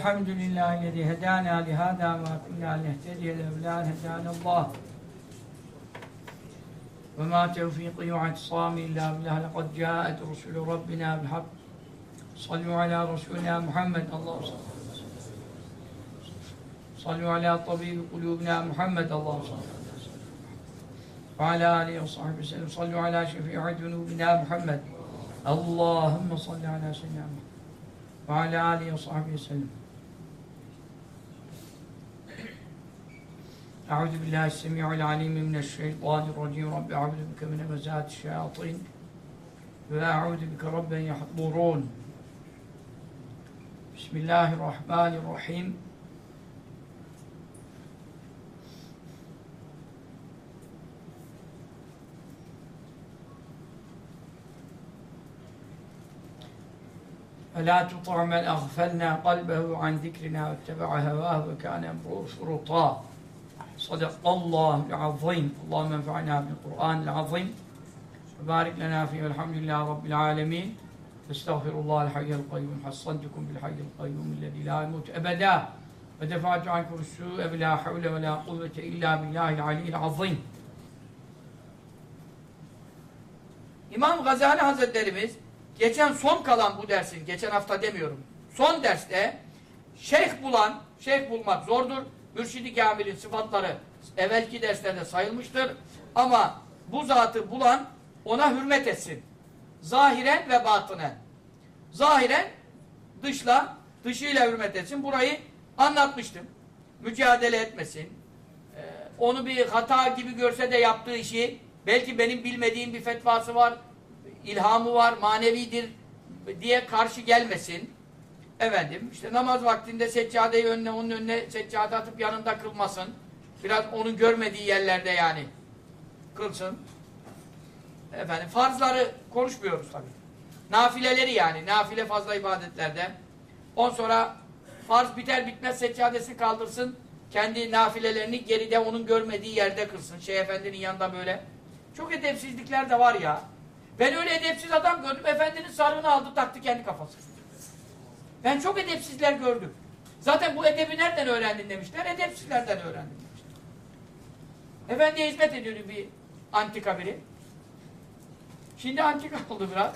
الحمد لله الذي هدانا لهذا ما كنا لنهتدي لولا هدانا الله. وما توفيقي واعتصامي إلا بالله لقد جاءت رسل ربنا بالحق. صلوا على رسولنا محمد اللهم صل صلوا على طبيب قلوبنا محمد اللهم صل وعلى آله وصحبه وسلم. صلوا على شفيع ذنوبنا محمد. اللهم صل على سيدنا محمد. وعلى آله وصحبه وسلم. أعوذ بالله السميع العليم من الشيطان الرجيم. رب أعوذ بك من همزات الشياطين. وأعوذ بك رب أن يحضرون. بسم الله الرحمن الرحيم. فلا تطع من أغفلنا قلبه عن ذكرنا واتبع هواه وكان أمره فرطا Sadakallahu azim. Allahümme enfa'na bil Kur'anil azim. Ve barik lana fi elhamdülillahi rabbil alamin. Estağfirullah el hayyel kayyum. Hassantukum bil hayyel kayyum illezî la yemut ebeda. Ve defa'tu ankum su'e ve la havle ve la kuvvete illa billahil aliyyil azim. İmam Gazali Hazretlerimiz geçen son kalan bu dersin, geçen hafta demiyorum, son derste şeyh bulan, şeyh bulmak zordur Mürşidi Kamil'in sıfatları evvelki derslerde sayılmıştır. Ama bu zatı bulan ona hürmet etsin. Zahiren ve batınen. Zahiren dışla, dışıyla hürmet etsin. Burayı anlatmıştım. Mücadele etmesin. Ee, onu bir hata gibi görse de yaptığı işi belki benim bilmediğim bir fetvası var, ilhamı var, manevidir diye karşı gelmesin. Efendim, işte namaz vaktinde seccadeyi önüne, onun önüne seccade atıp yanında kılmasın. Biraz onun görmediği yerlerde yani kılsın. Efendim, farzları konuşmuyoruz tabii. Nafileleri yani, nafile fazla ibadetlerde. On sonra farz biter bitmez seccadesini kaldırsın. Kendi nafilelerini geride onun görmediği yerde kılsın. Şeyh Efendi'nin yanında böyle. Çok edepsizlikler de var ya. Ben öyle edepsiz adam gördüm. Efendinin sarığını aldı taktı kendi kafasına. Ben çok edepsizler gördüm. Zaten bu edebi nereden öğrendin demişler. Edepsizlerden öğrendim demişler. Efendiye hizmet ediyordu bir antika biri. Şimdi antika oldu biraz.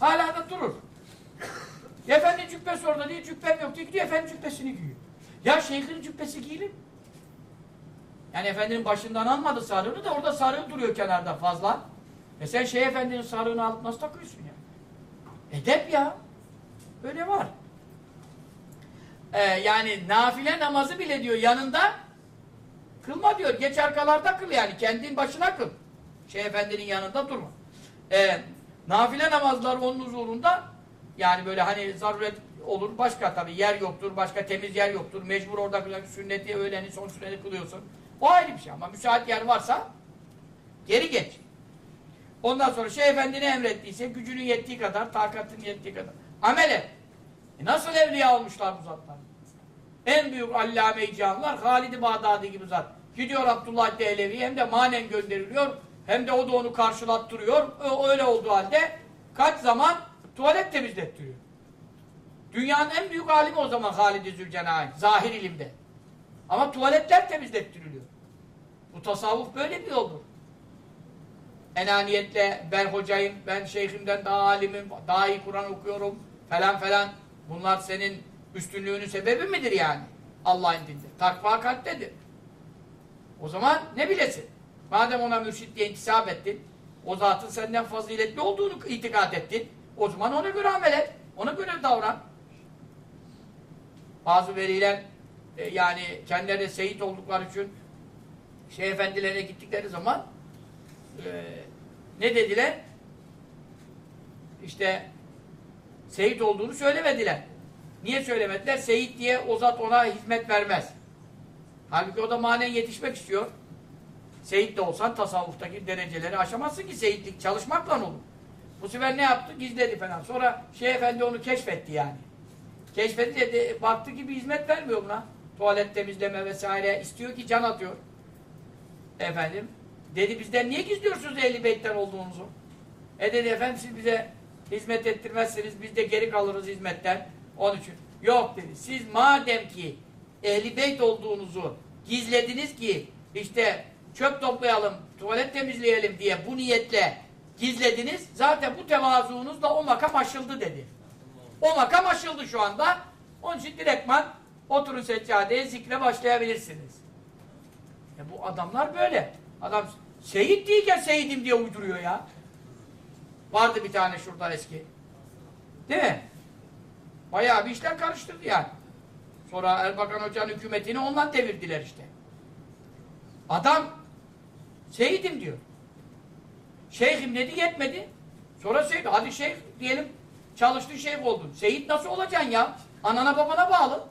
Hala da durur. Efendi cübbesi orada diye cübbem yok diye gidiyor efendi cübbesini giyiyor. Ya şeyhin cübbesi giyilir. Yani efendinin başından almadı sarığını da orada sarığı duruyor kenarda fazla. E sen şey efendinin sarığını alıp nasıl takıyorsun ya? Edep ya. Böyle var. Ee, yani nafile namazı bile diyor yanında kılma diyor. Geç arkalarda kıl yani. Kendin başına kıl. Şey efendinin yanında durma. Ee, nafile namazlar onun huzurunda yani böyle hani zaruret olur. Başka tabii yer yoktur. Başka temiz yer yoktur. Mecbur orada kılıyorsun. Sünneti öğleni son sünneti kılıyorsun. O ayrı bir şey ama müsait yer varsa geri geç. Ondan sonra şey efendi ne emrettiyse gücünün yettiği kadar, takatın yettiği kadar. Amel et. E nasıl evliya olmuşlar bu zatlar? En büyük allame-i cihanlar Halid-i Bağdadi gibi zat. Gidiyor Abdullah Dehlevi hem de manen gönderiliyor hem de o da onu karşılattırıyor. Öyle olduğu halde kaç zaman tuvalet temizlettiriyor. Dünyanın en büyük alimi o zaman Halid-i Zülcenayn. Zahir ilimde. Ama tuvaletler temizlettiriliyor. Bu tasavvuf böyle bir yoldur. Enaniyetle ben hocayım, ben şeyhimden daha alimim, daha iyi Kur'an okuyorum falan falan. Bunlar senin üstünlüğünün sebebi midir yani? Allah indinde. Takva kalptedir. O zaman ne bilesin? Madem ona mürşit diye intisap ettin, o zatın senden faziletli olduğunu itikad ettin, o zaman ona göre amel et, ona göre davran. Bazı veliler e, yani kendileri seyit oldukları için şey efendilerine gittikleri zaman e, ne dediler? İşte Seyit olduğunu söylemediler. Niye söylemediler? Seyit diye o zat ona hizmet vermez. Halbuki o da manen yetişmek istiyor. Seyit de olsan tasavvuftaki dereceleri aşamazsın ki seyitlik çalışmakla olur. Bu sefer ne yaptı? Gizledi falan. Sonra Şeyh Efendi onu keşfetti yani. Keşfedince de, baktı ki bir hizmet vermiyor buna. Tuvalet temizleme vesaire istiyor ki can atıyor. Efendim. Dedi bizden niye gizliyorsunuz ehli olduğunuzu? E dedi efendim siz bize hizmet ettirmezseniz biz de geri kalırız hizmetten. Onun için. Yok dedi. Siz madem ki ehli beyt olduğunuzu gizlediniz ki işte çöp toplayalım, tuvalet temizleyelim diye bu niyetle gizlediniz. Zaten bu tevazuunuzla o makam aşıldı dedi. O makam aşıldı şu anda. Onun için direktman oturun seccadeye zikre başlayabilirsiniz. E bu adamlar böyle. Adam seyit değilken seyidim diye uyduruyor ya. Vardı bir tane şurada eski. Değil mi? Bayağı bir işler karıştırdı yani. Sonra Erbakan Hoca'nın hükümetini ondan devirdiler işte. Adam seyidim diyor. Şeyhim dedi yetmedi. Sonra seyit, hadi şeyh diyelim çalıştın şeyh oldun. Seyit nasıl olacaksın ya? Anana babana bağlı.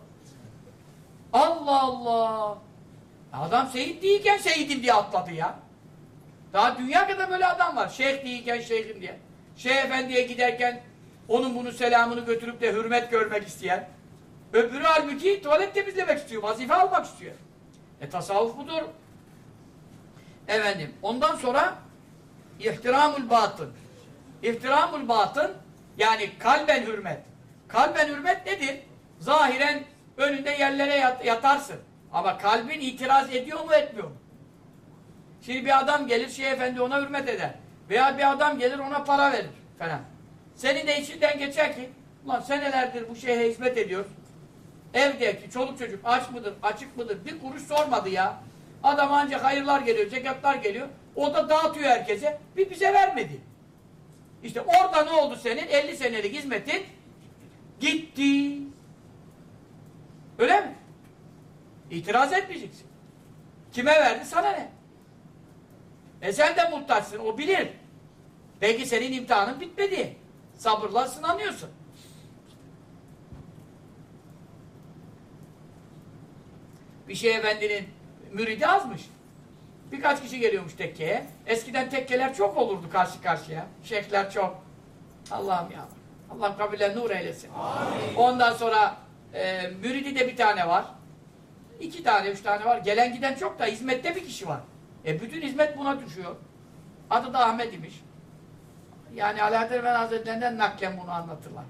Allah Allah. Adam seyit değilken seyidim diye atladı ya. Daha dünya kadar böyle adam var. Şeyh değilken şeyhim diye. Şeyh efendiye giderken onun bunu selamını götürüp de hürmet görmek isteyen. Öbürü halbuki tuvalet temizlemek istiyor. Vazife almak istiyor. E tasavvuf budur. Efendim ondan sonra ihtiramul batın. İhtiramul batın yani kalben hürmet. Kalben hürmet nedir? Zahiren önünde yerlere yat- yatarsın. Ama kalbin itiraz ediyor mu etmiyor mu? Şimdi bir adam gelir şey efendi ona hürmet eder. Veya bir adam gelir ona para verir falan. Senin de içinden geçer ki ulan senelerdir bu şeye hizmet ediyor. Evdeki çoluk çocuk aç mıdır, açık mıdır bir kuruş sormadı ya. Adam ancak hayırlar geliyor, zekatlar geliyor. O da dağıtıyor herkese. Bir bize vermedi. İşte orada ne oldu senin? 50 senelik hizmetin gitti. Öyle mi? İtiraz etmeyeceksin. Kime verdi? Sana ne? E sen de muhtaçsın. O bilir. Belki senin imtihanın bitmedi. Sabırla sınanıyorsun. Bir şey efendinin müridi azmış. Birkaç kişi geliyormuş tekkeye. Eskiden tekkeler çok olurdu karşı karşıya. Şeyhler çok. Allah'ım ya. Allah kabile nur eylesin. Amin. Ondan sonra e, müridi de bir tane var. İki tane, üç tane var. Gelen giden çok da hizmette bir kişi var. E bütün hizmet buna düşüyor. Adı da Ahmet imiş. Yani Alaaddin Efendi Hazretlerinden naklen bunu anlatırlar.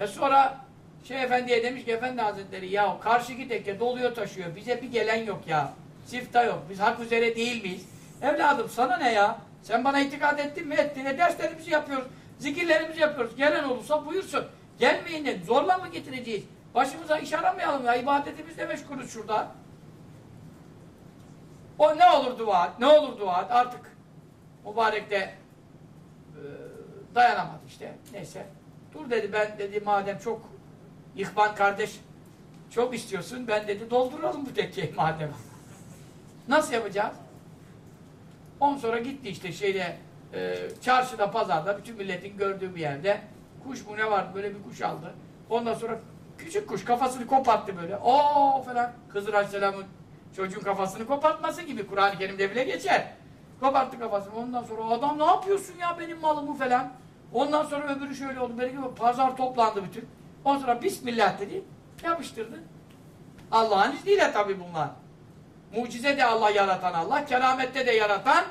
E sonra şey efendiye demiş ki Efendi Hazretleri ya karşıki tekke doluyor taşıyor. Bize bir gelen yok ya. Sifta yok. Biz hak üzere değil miyiz? Evladım sana ne ya? Sen bana itikad ettin mi? Ettin. E derslerimizi yapıyoruz. Zikirlerimizi yapıyoruz. Gelen olursa buyursun. Gelmeyin de zorla mı getireceğiz? Başımıza iş aramayalım ya. İbadetimizle meşgulüz şurada. O ne olur dua et, ne olur dua et. Artık mübarek de e, dayanamadı işte. Neyse. Dur dedi ben dedi madem çok İhvan kardeş çok istiyorsun ben dedi dolduralım bu tekkeyi madem. Nasıl yapacağız? On sonra gitti işte şeyde e, çarşıda pazarda bütün milletin gördüğü bir yerde kuş mu ne vardı böyle bir kuş aldı. Ondan sonra küçük kuş kafasını koparttı böyle. Oo falan Hızır Aleyhisselam'ın çocuğun kafasını kopartması gibi Kur'an-ı Kerim'de bile geçer. Koparttı kafasını. Ondan sonra adam ne yapıyorsun ya benim malımı falan. Ondan sonra öbürü şöyle oldu. Belki pazar toplandı bütün. Ondan sonra Bismillah dedi. Yapıştırdı. Allah'ın izniyle tabi bunlar. Mucize de Allah yaratan Allah. Keramette de yaratan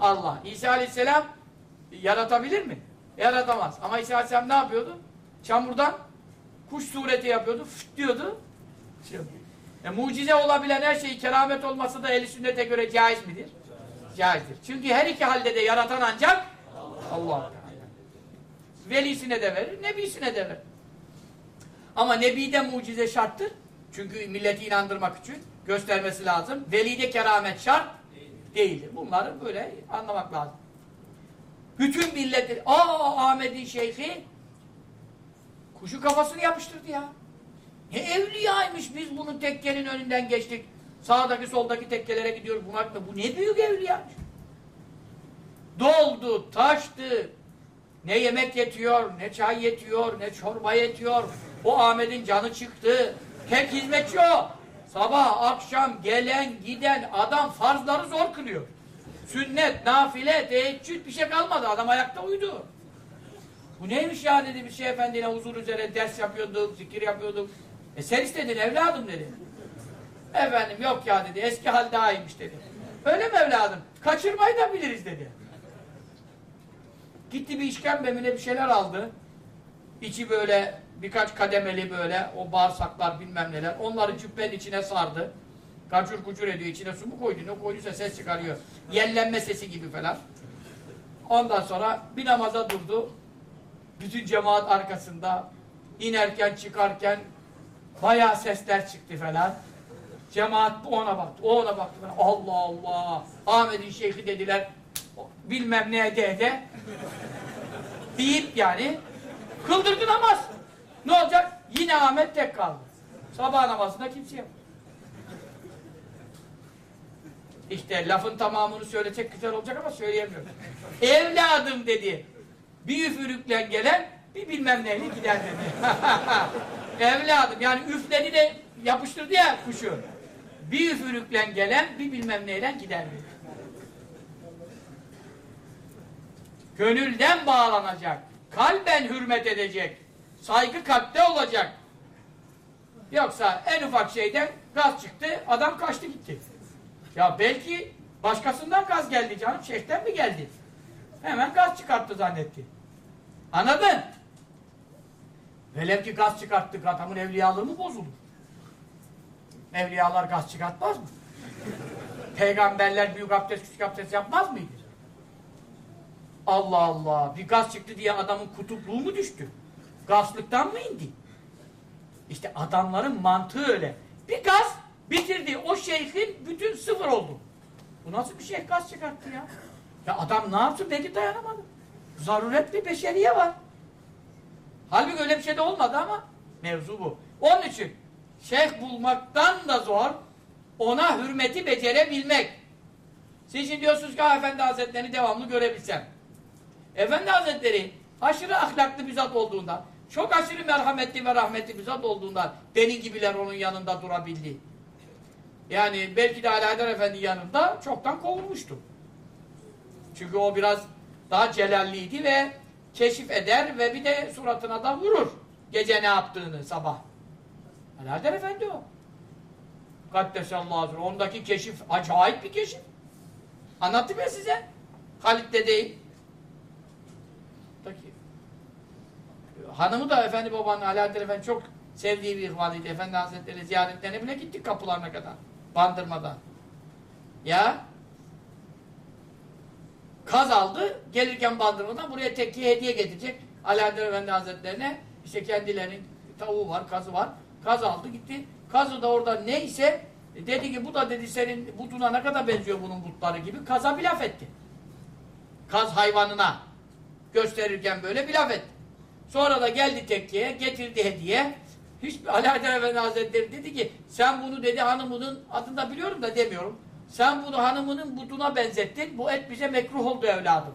Allah. Allah. İsa Aleyhisselam yaratabilir mi? Yaratamaz. Ama İsa Aleyhisselam ne yapıyordu? Çamurdan kuş sureti yapıyordu. Fıt diyordu. Şey yapıyor. E, mucize olabilen her şeyi keramet olması da eli sünnete göre caiz midir? Caizdir. Çünkü her iki halde de yaratan ancak Allah. Velisine de verir, nebisine de verir. Ama nebide mucize şarttır. Çünkü milleti inandırmak için göstermesi lazım. Velide keramet şart değildir. Bunları böyle anlamak lazım. Bütün milletler, aa Ahmet'in şeyhi kuşu kafasını yapıştırdı ya. Ne evliyaymış biz bunun tekkenin önünden geçtik. Sağdaki soldaki tekkelere gidiyoruz. Bunlar, bu ne büyük evliyaymış. Doldu, taştı. Ne yemek yetiyor, ne çay yetiyor, ne çorba yetiyor. O Ahmet'in canı çıktı. Tek hizmetçi o. Sabah, akşam gelen, giden adam farzları zor kılıyor. Sünnet, nafile, teheccüd bir şey kalmadı. Adam ayakta uyudu. Bu neymiş ya dedi bir şey efendine huzur üzere ders yapıyorduk, zikir yapıyorduk. E sen istedin evladım dedi. Efendim yok ya dedi eski hal daha iyiymiş dedi. Öyle mi evladım? Kaçırmayı da biliriz dedi. Gitti bir işkembe mi bir şeyler aldı. İçi böyle birkaç kademeli böyle o bağırsaklar bilmem neler. Onları cübbenin içine sardı. Gacur gucur ediyor. içine su mu koydu? Ne koyduysa ses çıkarıyor. Yellenme sesi gibi falan. Ondan sonra bir namaza durdu. Bütün cemaat arkasında inerken çıkarken bayağı sesler çıktı falan. Cemaat bu ona baktı, o ona baktı falan. Allah Allah! Ahmet'in şeyhi dediler. Bilmem ne de de. Deyip yani kıldırdı namaz. Ne olacak? Yine Ahmet tek kaldı. Sabah namazında kimse yok. İşte lafın tamamını söyleyecek güzel olacak ama söyleyemiyorum. Evladım dedi. Bir üfürükle gelen bir bilmem neyle gider dedi. Evladım yani üfledi de yapıştırdı ya kuşu. Bir üfürükle gelen bir bilmem neyle gider. Gönülden bağlanacak. Kalben hürmet edecek. Saygı kalpte olacak. Yoksa en ufak şeyden gaz çıktı, adam kaçtı gitti. Ya belki başkasından gaz geldi canım, şeyhten mi geldi? Hemen gaz çıkarttı zannetti. Anladın? Velev ki gaz çıkarttık, adamın evliyalığı mı bozulur? Evliyalar gaz çıkartmaz mı? Peygamberler büyük abdest, küçük abdest yapmaz mıydı? Allah Allah, bir gaz çıktı diye adamın kutupluğu mu düştü? Gazlıktan mı indi? İşte adamların mantığı öyle. Bir gaz bitirdi. O şeyhin bütün sıfır oldu. Bu nasıl bir şeyh gaz çıkarttı ya? Ya adam ne yapsın? Belki dayanamadı. Zaruret bir beşeriye var. Halbuki öyle bir şey de olmadı ama mevzu bu. Onun için şeyh bulmaktan da zor ona hürmeti becerebilmek. Siz şimdi diyorsunuz ki "Ah, Efendi Hazretleri'ni devamlı görebilsem. Efendi Hazretleri aşırı ahlaklı bir zat olduğundan, çok aşırı merhametli ve rahmetli bir zat olduğundan benim gibiler onun yanında durabildi. Yani belki de Haydar Efendi yanında çoktan kovulmuştu. Çünkü o biraz daha celalliydi ve keşif eder ve bir de suratına da vurur. Gece ne yaptığını sabah. Haydar Efendi o. Kaddesallahu. Ondaki keşif acayip bir keşif. Anlattım ya size. Halit de değil. Hanımı da Efendi babanın Haydar Efendi çok sevdiği bir ihvanıydı. Efendi Hazretleri ziyaretlerine bile gittik kapılarına kadar. Bandırmadan. Ya kaz aldı. Gelirken bandırmadan buraya tekkiye hediye getirecek. Haydar Efendi Hazretlerine işte kendilerinin tavuğu var, kazı var. Kaz aldı gitti. Kazı da orada neyse e, dedi ki bu da dedi senin butuna ne kadar benziyor bunun butları gibi. Kaza bir laf etti. Kaz hayvanına gösterirken böyle bir laf etti. Sonra da geldi tekkiye getirdi hediye. Hiç Haydar Efendi Hazretleri dedi ki sen bunu dedi hanımının adını da biliyorum da demiyorum. Sen bunu hanımının butuna benzettin. Bu et bize mekruh oldu evladım.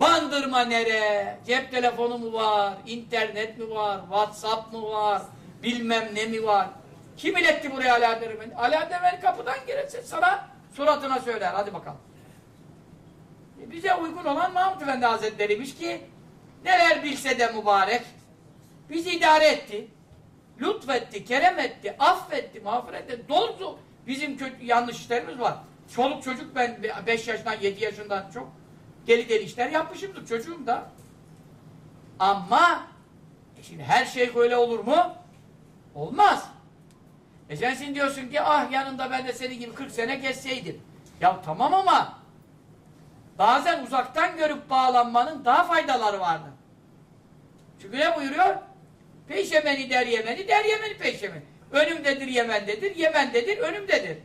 Bandırma nere? Cep telefonu mu var? internet mi var? Whatsapp mı var? Bilmem ne mi var? Kim iletti buraya Haydar Efendi kapıdan girerse sana suratına söyler. Hadi bakalım. E bize uygun olan Mahmut Efendi Hazretleri'ymiş ki neler bilse de mübarek bizi idare etti. Lütfetti, kerem etti, affetti, mağfiret etti. Dolu bizim kötü, yanlış işlerimiz var. Çoluk çocuk ben 5 yaşından 7 yaşından çok deli deli işler yapmışımdır çocuğum da. Ama e şimdi her şey öyle olur mu? Olmaz. E sen şimdi diyorsun ki ah yanında ben de senin gibi 40 sene gezseydim. Ya tamam ama bazen uzaktan görüp bağlanmanın daha faydaları vardır. Çünkü ne buyuruyor? Peşemeni der Yemeni, der Yemeni peşemeni. Önümdedir Yemen'dedir, Yemen'dedir, önümdedir.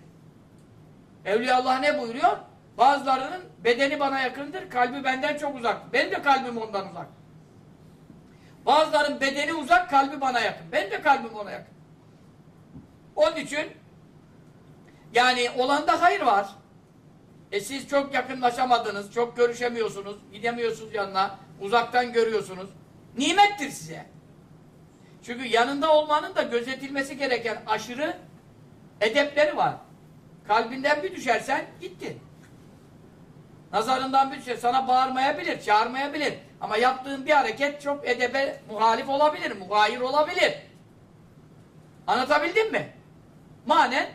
Evliya Allah ne buyuruyor? Bazılarının bedeni bana yakındır, kalbi benden çok uzak. Benim de kalbim ondan uzak. Bazıların bedeni uzak, kalbi bana yakın. Benim de kalbim ona yakın. Onun için yani olanda hayır var. E siz çok yakınlaşamadınız, çok görüşemiyorsunuz, gidemiyorsunuz yanına, uzaktan görüyorsunuz. Nimettir size. Çünkü yanında olmanın da gözetilmesi gereken aşırı edepleri var. Kalbinden bir düşersen gittin. Nazarından bir düşer. Sana bağırmayabilir, çağırmayabilir. Ama yaptığın bir hareket çok edebe muhalif olabilir, mugayir olabilir. Anlatabildim mi? Manen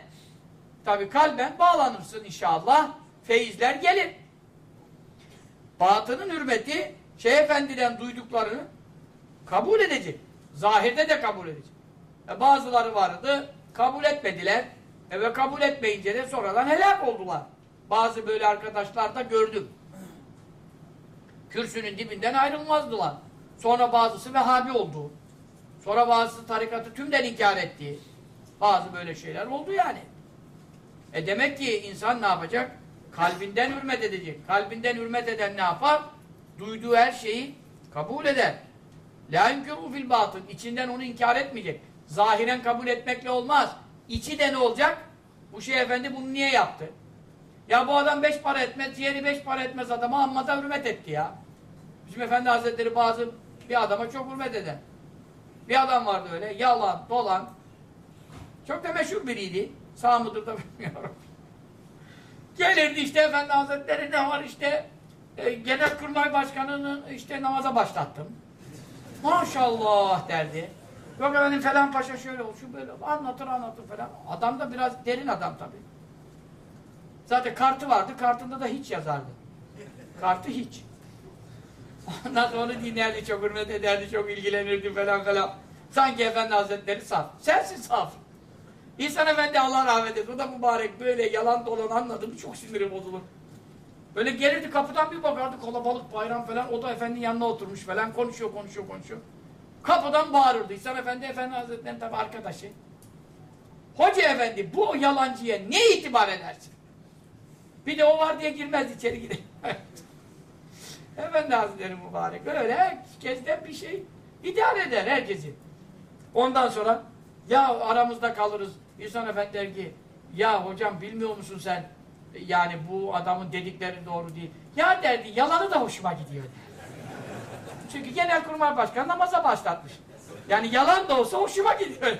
tabi kalben bağlanırsın inşallah. Feyizler gelir. Batının hürmeti Şeyh Efendi'den duyduklarını kabul edecek. Zahirde de kabul edecek. E bazıları vardı, kabul etmediler. E ve kabul etmeyince de sonradan helak oldular. Bazı böyle arkadaşlar da gördüm. Kürsünün dibinden ayrılmazdılar. Sonra bazısı Vehhabi oldu. Sonra bazısı tarikatı tümden inkar etti. Bazı böyle şeyler oldu yani. E demek ki insan ne yapacak? Kalbinden hürmet edecek. Kalbinden hürmet eden ne yapar? Duyduğu her şeyi kabul eder. La yunkiru fil batın. İçinden onu inkar etmeyecek. Zahiren kabul etmekle olmaz. İçi de ne olacak? Bu şey efendi bunu niye yaptı? Ya bu adam beş para etmez, diğeri beş para etmez adama amma da hürmet etti ya. Bizim efendi hazretleri bazı bir adama çok hürmet eder. Bir adam vardı öyle, yalan, dolan. Çok da meşhur biriydi. Sağ mıdır da bilmiyorum. Gelirdi işte efendi hazretleri ne var işte e, Genelkurmay Başkanı'nın işte namaza başlattım. Maşallah derdi. Yok efendim falan paşa şöyle olsun böyle anlatır anlatır falan. Adam da biraz derin adam tabii. Zaten kartı vardı. Kartında da hiç yazardı. Kartı hiç. Ondan sonra onu dinlerdi, çok hürmet ederdi, çok ilgilenirdi falan falan. Sanki Efendi Hazretleri saf. Sensin saf. İhsan Efendi Allah rahmet eylesin. O da mübarek böyle yalan dolan anladım. Çok sinirim bozulur. Böyle gelirdi kapıdan bir bakardı kalabalık bayram falan. O da efendinin yanına oturmuş falan. Konuşuyor konuşuyor konuşuyor. Kapıdan bağırırdı. İhsan Efendi Efendi Hazretleri'nin tabi arkadaşı. Hoca Efendi bu yalancıya ne itibar edersin? Bir de o var diye girmez içeri gider. Efendi Hazretleri mübarek. Öyle herkesten bir şey idare eder herkesi. Ondan sonra ya aramızda kalırız. İhsan Efendi der ki ya hocam bilmiyor musun sen yani bu adamın dedikleri doğru değil. Ya derdi yalanı da hoşuma gidiyor. Çünkü Genelkurmay Başkanı namaza başlatmış. Yani yalan da olsa hoşuma gidiyor.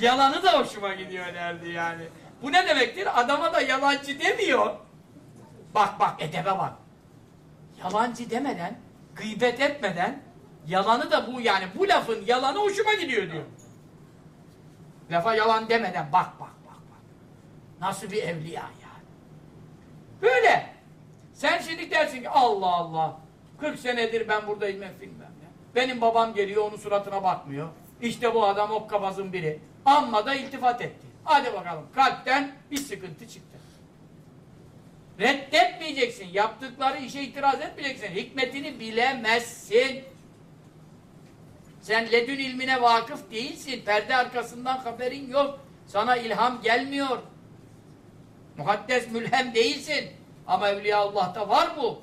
Yalanı da hoşuma gidiyor derdi yani. Bu ne demektir? Adama da yalancı demiyor. Bak bak edebe bak. Yalancı demeden, gıybet etmeden yalanı da bu yani bu lafın yalanı hoşuma gidiyor diyor. Lafa yalan demeden bak bak. Nasıl bir evliya yani. Böyle. Sen şimdi dersin ki Allah Allah 40 senedir ben buradayım ben bilmem ya. Benim babam geliyor onun suratına bakmıyor. İşte bu adam okkabazın biri. Amma da iltifat etti. Hadi bakalım kalpten bir sıkıntı çıktı. Reddetmeyeceksin. Yaptıkları işe itiraz etmeyeceksin. Hikmetini bilemezsin. Sen ledün ilmine vakıf değilsin. Perde arkasından haberin yok. Sana ilham gelmiyor. Muhaddes mülhem değilsin. Ama Evliyaullah'ta var bu.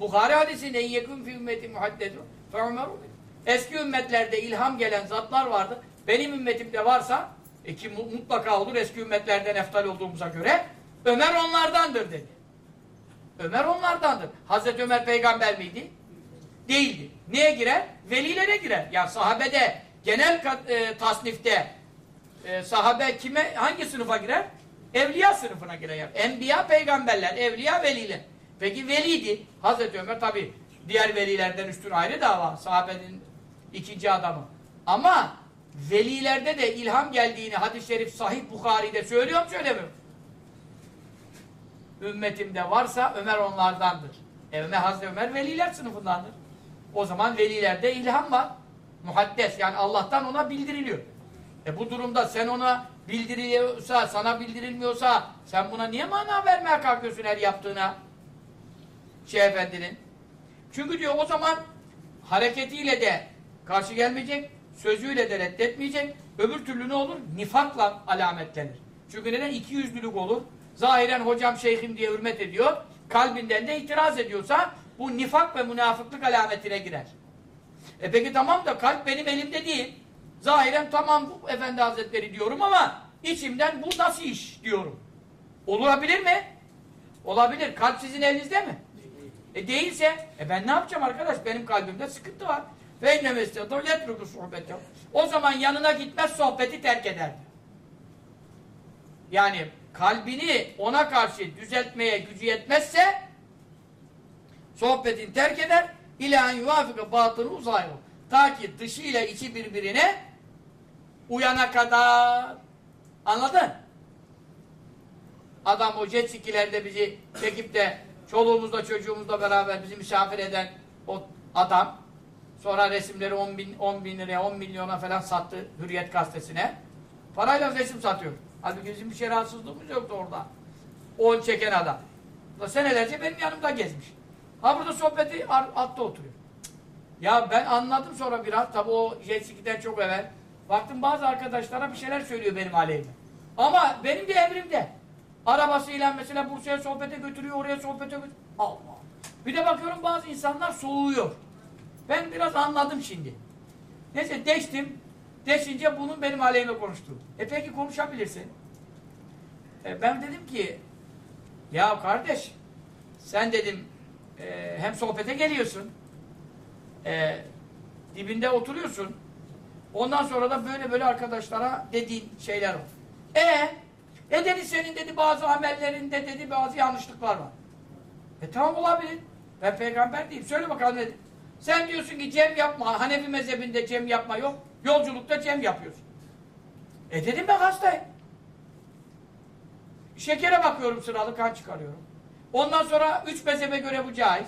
Bukhari hadisi en yekun fi ümmeti muhaddedu fe Eski ümmetlerde ilham gelen zatlar vardı. Benim ümmetimde varsa e ki mutlaka olur eski ümmetlerden eftal olduğumuza göre Ömer onlardandır dedi. Ömer onlardandır. Hazreti Ömer peygamber miydi? Değildi. Neye girer? Velilere girer. Ya sahabede genel e, tasnifte e, sahabe kime hangi sınıfa girer? Evliya sınıfına girer. Enbiya peygamberler, evliya veliler. Peki veliydi. Hazreti Ömer tabi diğer velilerden üstün ayrı dava. Sahabenin ikinci adamı. Ama velilerde de ilham geldiğini hadis-i şerif sahih Bukhari'de söylüyor mu söylemiyor? Ümmetimde varsa Ömer onlardandır. E Ömer, Hazreti Ömer veliler sınıfındandır. O zaman velilerde ilham var. Muhaddes yani Allah'tan ona bildiriliyor. E bu durumda sen ona bildiriliyorsa, sana bildirilmiyorsa sen buna niye mana vermeye kalkıyorsun her yaptığına? Şeyh Efendi'nin. Çünkü diyor o zaman hareketiyle de karşı gelmeyecek, sözüyle de reddetmeyecek. Öbür türlü ne olur? Nifakla alametlenir. Çünkü neden? İki yüzlülük olur. Zahiren hocam şeyhim diye hürmet ediyor. Kalbinden de itiraz ediyorsa bu nifak ve münafıklık alametine girer. E peki tamam da kalp benim elimde değil. Zahiren tamam bu efendi hazretleri diyorum ama içimden bu nasıl iş diyorum. Olabilir mi? Olabilir. Kalp sizin elinizde mi? E değilse, e ben ne yapacağım arkadaş? Benim kalbimde sıkıntı var. Ve inne mesleğe yetruku sohbeti. O zaman yanına gitmez sohbeti terk eder. Yani kalbini ona karşı düzeltmeye gücü yetmezse sohbetin terk eder. İlahen yuvafika batını uzayır. Ta ki dışı ile içi birbirine uyana kadar. Anladın? Adam o jet skilerde bizi çekip de çoluğumuzla çocuğumuzla beraber bizi misafir eden o adam Sonra resimleri 10 bin, 10 bin liraya, 10 milyona falan sattı Hürriyet gazetesine. Parayla resim satıyor. Halbuki bizim bir şey rahatsızlığımız yoktu orada. 10 çeken adam. Da senelerce benim yanımda gezmiş. Ha burada sohbeti altta oturuyor. Ya ben anladım sonra biraz. Tabi o jet ski'den çok evvel. Baktım bazı arkadaşlara bir şeyler söylüyor benim aleyhime. Ama benim de emrimde. Arabasıyla mesela Bursa'ya sohbete götürüyor, oraya sohbete götürüyor. Allah. Bir de bakıyorum bazı insanlar soğuyor. Ben biraz anladım şimdi. Neyse deştim. Deşince bunun benim aleyhime konuştu. E peki konuşabilirsin. E ben dedim ki ya kardeş sen dedim e, hem sohbete geliyorsun e, dibinde oturuyorsun ondan sonra da böyle böyle arkadaşlara dediğin şeyler var. E e dedi senin dedi bazı amellerinde dedi bazı yanlışlıklar var. E tamam olabilir. Ben peygamber değilim. Söyle bakalım dedi. Sen diyorsun ki cem yapma. Hanefi mezhebinde cem yapma yok. Yolculukta cem yapıyorsun. E dedim ben hastayım. Şekere bakıyorum sıralı kan çıkarıyorum. Ondan sonra üç mezhebe göre bu caiz.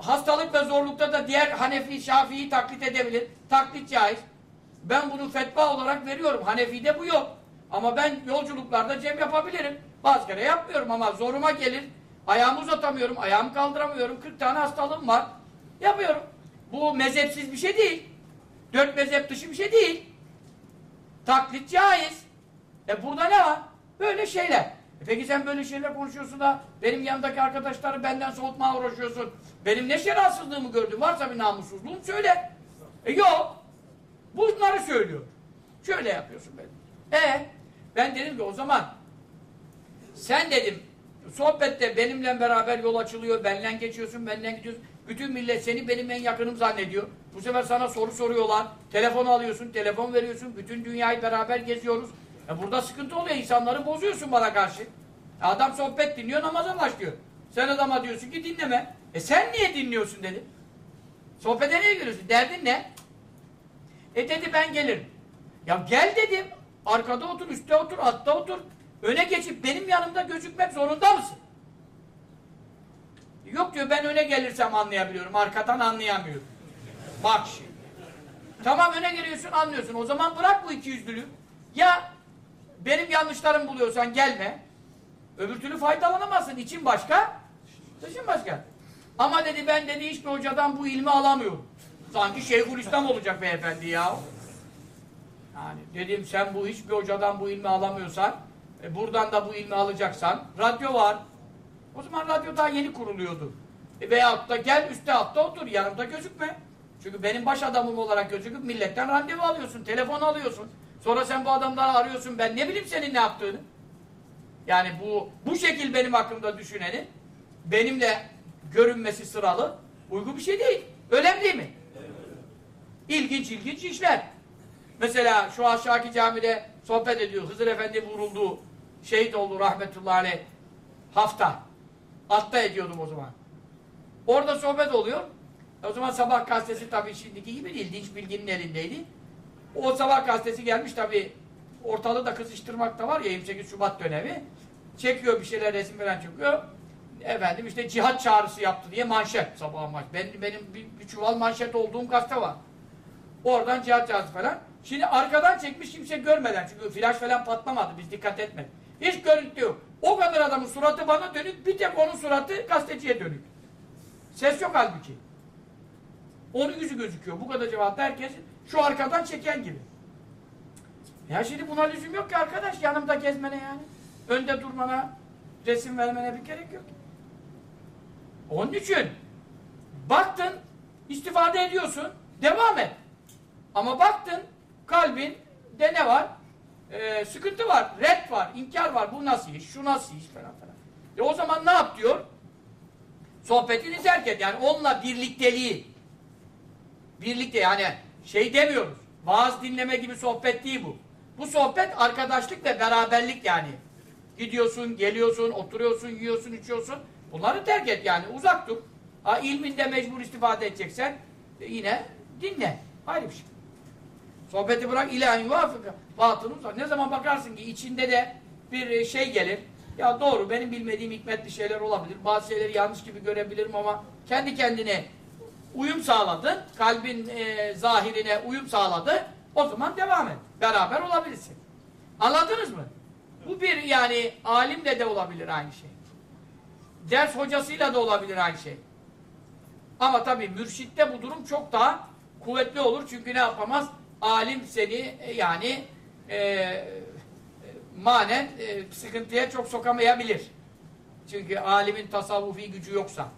Hastalık ve zorlukta da diğer Hanefi, Şafii taklit edebilir. Taklit caiz. Ben bunu fetva olarak veriyorum. Hanefi'de bu yok. Ama ben yolculuklarda cem yapabilirim. Bazı kere yapmıyorum ama zoruma gelir. Ayağımı uzatamıyorum, ayağımı kaldıramıyorum. 40 tane hastalığım var. Yapıyorum. Bu mezhepsiz bir şey değil. Dört mezhep dışı bir şey değil. Taklit caiz. E burada ne var? Böyle şeyler. E peki sen böyle şeyler konuşuyorsun da benim yanındaki arkadaşları benden soğutmaya uğraşıyorsun. Benim ne şerefsizliğimi gördün varsa bir namussuzluğum söyle. E yok. Bunları söylüyor. Şöyle yapıyorsun benim. E ben dedim ki o zaman sen dedim sohbette benimle beraber yol açılıyor, benimle geçiyorsun, benimle gidiyorsun. Bütün millet seni benim en yakınım zannediyor. Bu sefer sana soru soruyorlar. Telefon alıyorsun, telefon veriyorsun. Bütün dünyayı beraber geziyoruz. E burada sıkıntı oluyor. İnsanları bozuyorsun bana karşı. E adam sohbet dinliyor, namaza başlıyor. Sen adama diyorsun ki dinleme. E sen niye dinliyorsun dedim. Sohbete niye giriyorsun? Derdin ne? E dedi ben gelirim. Ya gel dedim. Arkada otur, üstte otur, altta otur. Öne geçip benim yanımda gözükmek zorunda mısın? Yok diyor ben öne gelirsem anlayabiliyorum. Arkadan anlayamıyorum. Bak şimdi. Tamam öne geliyorsun anlıyorsun. O zaman bırak bu iki yüzlülüğü. Ya benim yanlışlarımı buluyorsan gelme. Öbür türlü faydalanamazsın. İçin başka, dışın başka. Ama dedi ben dedi hiçbir hocadan bu ilmi alamıyorum. Sanki Şeyhülislam olacak beyefendi ya. Yani dedim sen bu hiçbir hocadan bu ilmi alamıyorsan, e, buradan da bu ilmi alacaksan, radyo var. O zaman radyo daha yeni kuruluyordu. E, veyahut da gel üstte altta otur, yanımda gözükme. Çünkü benim baş adamım olarak gözüküp milletten randevu alıyorsun, telefon alıyorsun. Sonra sen bu adamları arıyorsun, ben ne bileyim senin ne yaptığını. Yani bu bu şekil benim hakkımda düşüneni, benimle görünmesi sıralı, uygun bir şey değil. Önemli değil mi? İlginç ilginç işler. Mesela şu aşağıki camide sohbet ediyor. Hızır Efendi vuruldu. Şehit oldu rahmetullahi aleyh. Hafta. Altta ediyordum o zaman. Orada sohbet oluyor. O zaman sabah gazetesi tabii şimdiki gibi değil. Dinç bilginin elindeydi. O sabah gazetesi gelmiş tabii. Ortalığı da kızıştırmak da var ya 28 Şubat dönemi. Çekiyor bir şeyler resim falan çekiyor. Efendim işte cihat çağrısı yaptı diye manşet sabah manşet. Benim, benim bir, bir çuval manşet olduğum gazete var. Oradan cihat çağrısı falan. Şimdi arkadan çekmiş kimse görmeden. Çünkü flash falan patlamadı. Biz dikkat etmedik. Hiç görüntü yok. O kadar adamın suratı bana dönük. Bir tek onun suratı gazeteciye dönük. Ses yok halbuki. Onun yüzü gözüküyor. Bu kadar cevapta herkes şu arkadan çeken gibi. Ya şimdi buna lüzum yok ki arkadaş. Yanımda gezmene yani. Önde durmana, resim vermene bir gerek yok. Onun için baktın, istifade ediyorsun, devam et. Ama baktın, kalbin de ne var? Ee, sıkıntı var, red var, inkar var. Bu nasıl iş, şu nasıl iş falan falan. E o zaman ne yap diyor? Sohbetini terk et. Yani onunla birlikteliği. Birlikte yani şey demiyoruz. Vaaz dinleme gibi sohbet değil bu. Bu sohbet arkadaşlık ve beraberlik yani. Gidiyorsun, geliyorsun, oturuyorsun, yiyorsun, içiyorsun. Bunları terk et yani. Uzak dur. Ha ilminde mecbur istifade edeceksen e, yine dinle. Ayrı bir şey. Sohbeti bırak ilahi yuvafıka. Batını uzak. Ne zaman bakarsın ki içinde de bir e, şey gelir. Ya doğru benim bilmediğim hikmetli şeyler olabilir. Bazı şeyleri yanlış gibi görebilirim ama kendi kendine uyum sağladın, kalbin e, zahirine uyum sağladı, o zaman devam et. Beraber olabilirsin. Anladınız mı? Bu bir yani alimle de olabilir aynı şey. Ders hocasıyla da olabilir aynı şey. Ama tabii mürşitte bu durum çok daha kuvvetli olur. Çünkü ne yapamaz? Alim seni e, yani e, manen e, sıkıntıya çok sokamayabilir. Çünkü alimin tasavvufi gücü yoksa.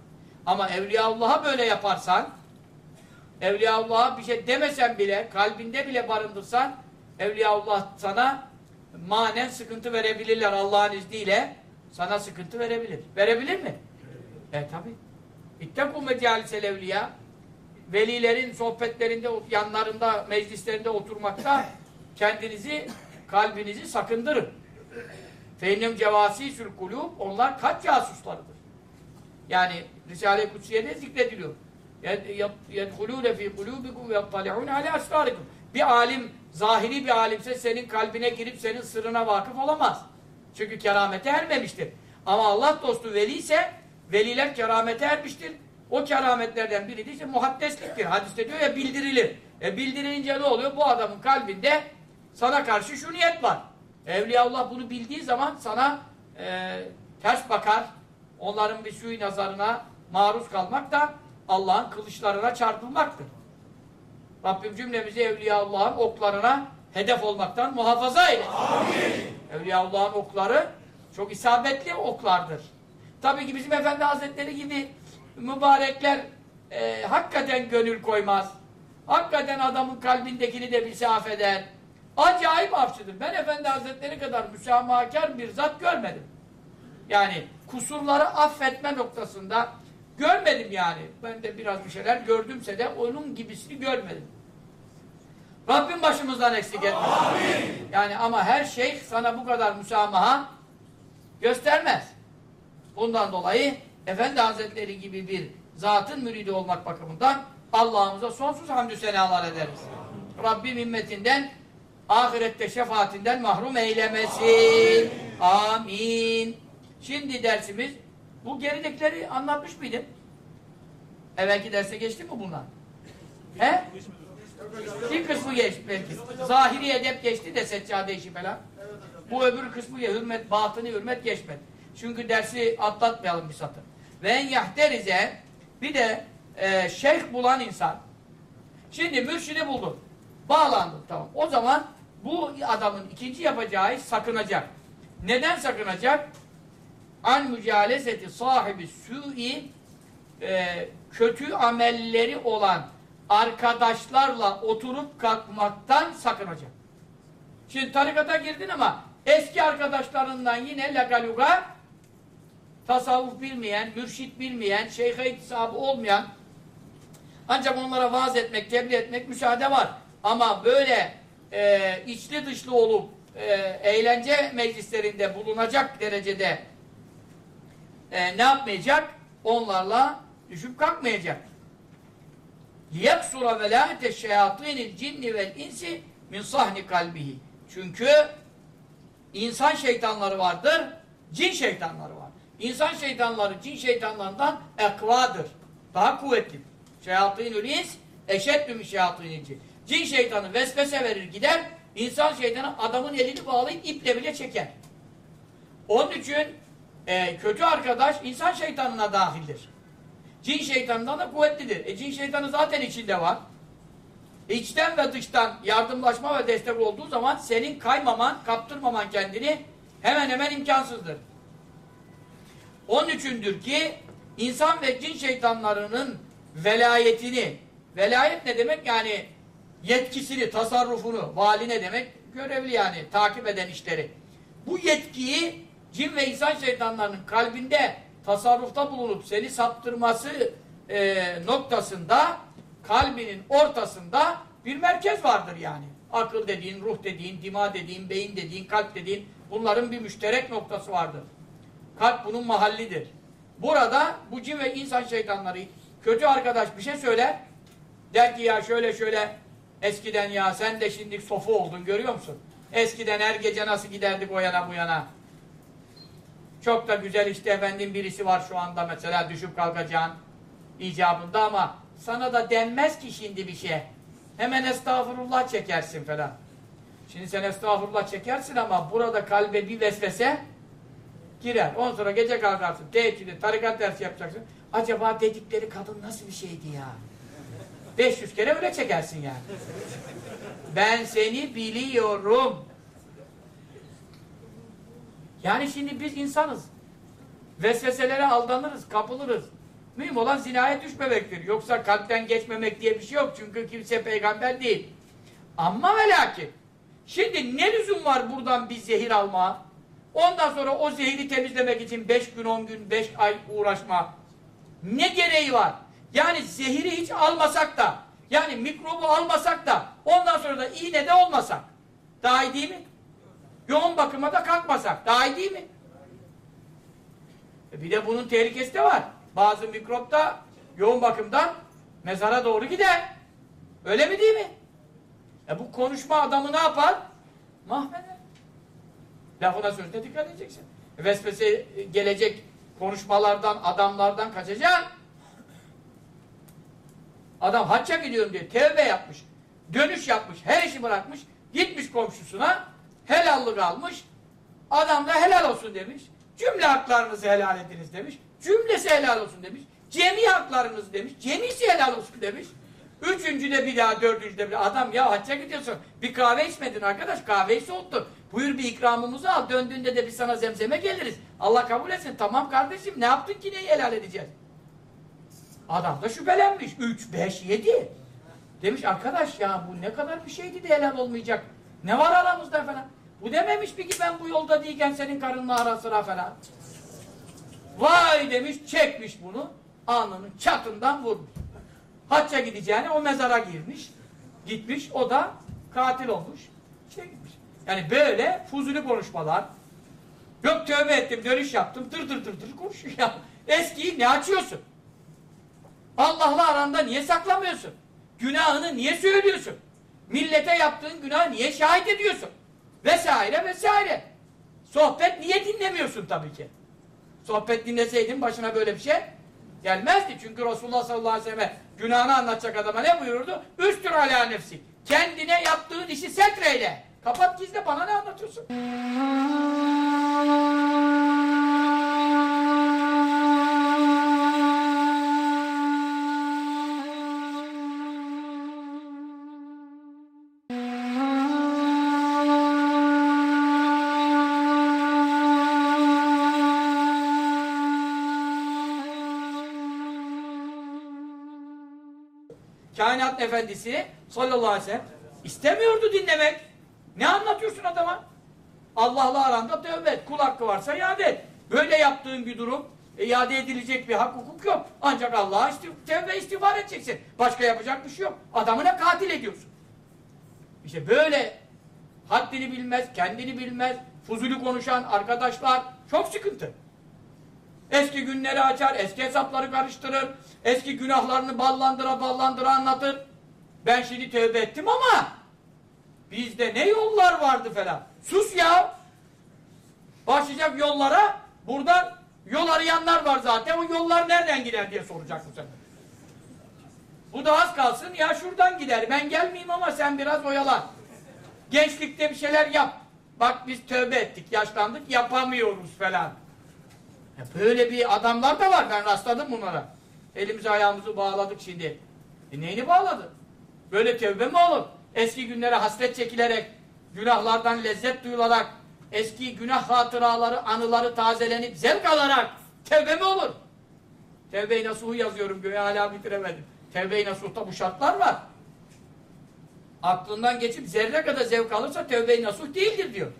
Ama Evliyaullah'a böyle yaparsan Evliyaullah'a bir şey demesen bile, kalbinde bile barındırsan Evliyaullah sana manen sıkıntı verebilirler Allah'ın izniyle. Sana sıkıntı verebilir. Verebilir mi? E tabi. İttekû mecalisel evliya velilerin sohbetlerinde, yanlarında, meclislerinde oturmakta kendinizi, kalbinizi sakındırın. Feynem cevasîsül kulûb onlar kalp casuslarıdır. Yani Risale-i Kutsiye'de zikrediliyor. يَدْخُلُونَ ف۪ي قُلُوبِكُمْ وَيَطَّلِعُونَ عَلَى أَسْرَارِكُمْ Bir alim, zahiri bir alimse senin kalbine girip senin sırrına vakıf olamaz. Çünkü keramete ermemiştir. Ama Allah dostu veli ise veliler keramete ermiştir. O kerametlerden biri de işte muhaddesliktir. Hadiste diyor ya bildirilir. E bildirilince ne oluyor? Bu adamın kalbinde sana karşı şu niyet var. Evliyaullah bunu bildiği zaman sana e, ters bakar. Onların bir suyu nazarına maruz kalmak da Allah'ın kılıçlarına çarpılmaktır. Rabbim cümlemizi Evliyaullah'ın oklarına hedef olmaktan muhafaza eylesin. Amin. Evliyaullah'ın okları çok isabetli oklardır. Tabii ki bizim Efendi Hazretleri gibi mübarekler e, hakikaten gönül koymaz. Hakikaten adamın kalbindekini de bilse affeder. Acayip afçıdır. Ben Efendi Hazretleri kadar müsamahakar bir zat görmedim. Yani kusurları affetme noktasında görmedim yani. Ben de biraz bir şeyler gördümse de onun gibisini görmedim. Rabbim başımızdan eksik etmesin. Yani ama her şey sana bu kadar müsamaha göstermez. Bundan dolayı Efendi Hazretleri gibi bir zatın müridi olmak bakımından Allah'ımıza sonsuz hamdü senalar ederiz. Rabbim himmetinden ahirette şefaatinden mahrum eylemesin. Amin. Şimdi dersimiz bu geridekileri anlatmış mıydım? Evvelki derse geçti mi bunlar? He? Bir kısmı geçti belki. Zahiri edep geçti de seccade işi falan. Bu öbür kısmı ya hürmet, batını hürmet geçmedi. Çünkü dersi atlatmayalım bir satır. Ve yahterize bir de e, şeyh bulan insan. Şimdi mürşidi buldun. Bağlandın tamam. O zaman bu adamın ikinci yapacağı iş sakınacak. Neden sakınacak? An mücaleseti sahibi su'i e, kötü amelleri olan arkadaşlarla oturup kalkmaktan sakınacak. Şimdi tarikata girdin ama eski arkadaşlarından yine lagaluga tasavvuf bilmeyen, mürşit bilmeyen, şeyhe itisabı olmayan ancak onlara vaaz etmek, tebliğ etmek müsaade var. Ama böyle e, içli dışlı olup e, eğlence meclislerinde bulunacak derecede e, ne yapmayacak? Onlarla düşüp kalkmayacak. لِيَكْسُرَ وَلَاهَةَ الشَّيَاطِينِ الْجِنِّ وَالْاِنْسِ min sahni kalbihi. Çünkü insan şeytanları vardır, cin şeytanları var. İnsan şeytanları cin şeytanlarından ekvadır. Daha kuvvetli. Şeyatînül ins eşeddü min şeyatînil cin. Cin şeytanı vesvese verir gider, insan şeytanı adamın elini bağlayıp iple bile çeker. Onun için e, kötü arkadaş insan şeytanına dahildir. Cin şeytanından da kuvvetlidir. E cin şeytanı zaten içinde var. İçten ve dıştan yardımlaşma ve destek olduğu zaman senin kaymaman, kaptırmaman kendini hemen hemen imkansızdır. Onun üçündür ki insan ve cin şeytanlarının velayetini, velayet ne demek? Yani yetkisini, tasarrufunu, vali ne demek? Görevli yani, takip eden işleri. Bu yetkiyi cin ve insan şeytanlarının kalbinde tasarrufta bulunup seni saptırması e, noktasında kalbinin ortasında bir merkez vardır yani. Akıl dediğin, ruh dediğin, dima dediğin, beyin dediğin, kalp dediğin bunların bir müşterek noktası vardır. Kalp bunun mahallidir. Burada bu cin ve insan şeytanları kötü arkadaş bir şey söyler. Der ki ya şöyle şöyle eskiden ya sen de şimdi sofu oldun görüyor musun? Eskiden her gece nasıl giderdik o yana bu yana. Çok da güzel işte efendim birisi var şu anda mesela düşüp kalkacağın icabında ama sana da denmez ki şimdi bir şey. Hemen estağfurullah çekersin falan. Şimdi sen estağfurullah çekersin ama burada kalbe bir vesvese girer. Ondan sonra gece kalkarsın, teheccüde, tarikat dersi yapacaksın. Acaba dedikleri kadın nasıl bir şeydi ya? 500 kere öyle çekersin yani. Ben seni biliyorum. Yani şimdi biz insanız. Vesveselere aldanırız, kapılırız. Mühim olan zinaya düşmemektir. Yoksa kalpten geçmemek diye bir şey yok. Çünkü kimse peygamber değil. Ama ve lakin. Şimdi ne lüzum var buradan bir zehir alma? Ondan sonra o zehri temizlemek için 5 gün, 10 gün, 5 ay uğraşma. Ne gereği var? Yani zehiri hiç almasak da, yani mikrobu almasak da, ondan sonra da iğne de olmasak. Daha iyi değil mi? Yoğun bakıma da kalkmasak. Daha iyi değil mi? E bir de bunun tehlikesi de var. Bazı mikrop da yoğun bakımdan mezara doğru gider. Öyle mi değil mi? E bu konuşma adamı ne yapar? Mahveder. Lafına sözüne dikkat edeceksin. E vesvese gelecek konuşmalardan, adamlardan kaçacaksın. Adam hacca gidiyorum diye tevbe yapmış. Dönüş yapmış, her işi bırakmış. Gitmiş komşusuna, helallık almış. Adam da helal olsun demiş. Cümle haklarınızı helal ediniz demiş. Cümlesi helal olsun demiş. Cemi haklarınız demiş. Cemisi helal olsun demiş. Üçüncüde bir daha, dördüncüde bir daha. Adam ya hacca gidiyorsun. Bir kahve içmedin arkadaş. Kahveyi soğuttun. Buyur bir ikramımızı al. Döndüğünde de biz sana zemzeme geliriz. Allah kabul etsin. Tamam kardeşim ne yaptın ki neyi helal edeceğiz? Adam da şüphelenmiş. Üç, beş, yedi. Demiş arkadaş ya bu ne kadar bir şeydi de helal olmayacak. Ne var aramızda falan. Bu dememiş mi ki ben bu yolda değilken senin karınla ara sıra falan. Vay demiş çekmiş bunu. Alnının çatından vurmuş. Hacca gideceğine o mezara girmiş. Gitmiş o da katil olmuş. Çekmiş. Yani böyle fuzuli konuşmalar. Yok tövbe ettim dönüş yaptım. Tır tır tır tır konuşuyor ya. Eskiyi ne açıyorsun? Allah'la aranda niye saklamıyorsun? Günahını niye söylüyorsun? Millete yaptığın günah niye şahit ediyorsun? Vesaire vesaire. Sohbet niye dinlemiyorsun tabii ki? Sohbet dinleseydin başına böyle bir şey gelmezdi. Çünkü Resulullah sallallahu aleyhi ve sellem günahını anlatacak adama ne buyururdu? Üstür ala nefsi. Kendine yaptığın işi setreyle. Kapat gizle bana ne anlatıyorsun? Kainat efendisi sallallahu aleyhi ve sellem istemiyordu dinlemek. Ne anlatıyorsun adama? Allah'la aranda tövbe et. Kul hakkı varsa iade et. Böyle yaptığın bir durum e, iade edilecek bir hak hukuk yok. Ancak Allah'a istif tevbe istiğfar edeceksin. Başka yapacak bir şey yok. Adamına katil ediyorsun. İşte böyle haddini bilmez, kendini bilmez, fuzuli konuşan arkadaşlar çok sıkıntı. Eski günleri açar, eski hesapları karıştırır, eski günahlarını ballandıra ballandıra anlatır. Ben şimdi tövbe ettim ama bizde ne yollar vardı falan. Sus ya! Başlayacak yollara, buradan yol arayanlar var zaten, o yollar nereden gider diye soracak bu sefer. Bu da az kalsın, ya şuradan gider, ben gelmeyeyim ama sen biraz oyalan. Gençlikte bir şeyler yap. Bak biz tövbe ettik, yaşlandık, yapamıyoruz falan. Ya böyle bir adamlar da var. Ben rastladım bunlara. Elimizi ayağımızı bağladık şimdi. E neyini bağladı? Böyle tevbe mi olur? Eski günlere hasret çekilerek, günahlardan lezzet duyularak, eski günah hatıraları, anıları tazelenip zevk alarak tevbe mi olur? Tevbe-i Nasuh'u yazıyorum göğe hala bitiremedim. Tevbe-i Nasuh'ta bu şartlar var. Aklından geçip zerre kadar zevk alırsa tevbe-i Nasuh değildir diyor.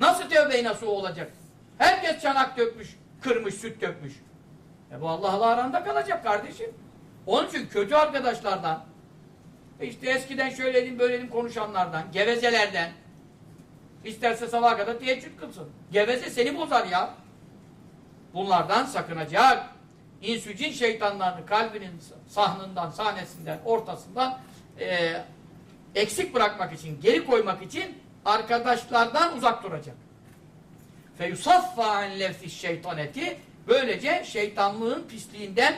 Nasıl tevbe-i Nasuh olacak? Herkes çanak dökmüş, kırmış, süt dökmüş. E bu Allah'la aranda kalacak kardeşim. Onun için kötü arkadaşlardan, e işte eskiden şöyledim böyledim konuşanlardan, gevezelerden, isterse sabaha kadar teheccüd kılsın. Geveze seni bozar ya. Bunlardan sakınacak. İnsücin şeytanlarını kalbinin sahnından, sahnesinden, ortasından e, eksik bırakmak için, geri koymak için arkadaşlardan uzak duracak. Feyusaffa an lefsi şeytaneti böylece şeytanlığın pisliğinden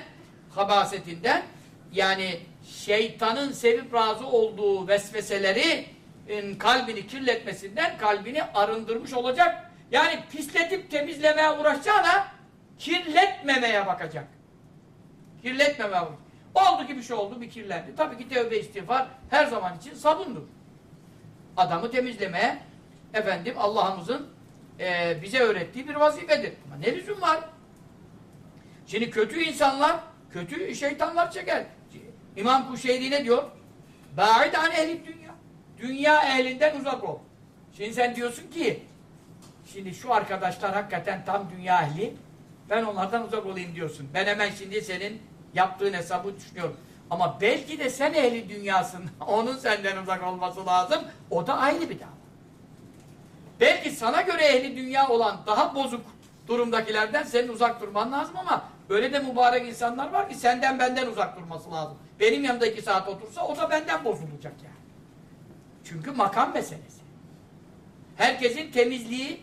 habasetinden yani şeytanın sevip razı olduğu vesveseleri in, kalbini kirletmesinden kalbini arındırmış olacak. Yani pisletip temizlemeye uğraşacağına kirletmemeye bakacak. Kirletmemeye bakacak. Oldu ki bir şey oldu, bir kirlendi. Tabii ki tövbe istiğfar her zaman için sabundur. Adamı temizlemeye efendim Allah'ımızın e, bize öğrettiği bir vazifedir. Ama ne lüzum var? Şimdi kötü insanlar, kötü şeytanlar çeker. İmam Kuşeyri ne diyor? Ba'id an ehli dünya. Dünya ehlinden uzak ol. Şimdi sen diyorsun ki şimdi şu arkadaşlar hakikaten tam dünya ehli. Ben onlardan uzak olayım diyorsun. Ben hemen şimdi senin yaptığın hesabı düşünüyorum. Ama belki de sen ehli dünyasın. Onun senden uzak olması lazım. O da ayrı bir dava. Belki sana göre ehli dünya olan daha bozuk durumdakilerden senin uzak durman lazım ama öyle de mübarek insanlar var ki senden benden uzak durması lazım. Benim yanımda iki saat otursa o da benden bozulacak yani. Çünkü makam meselesi. Herkesin temizliği,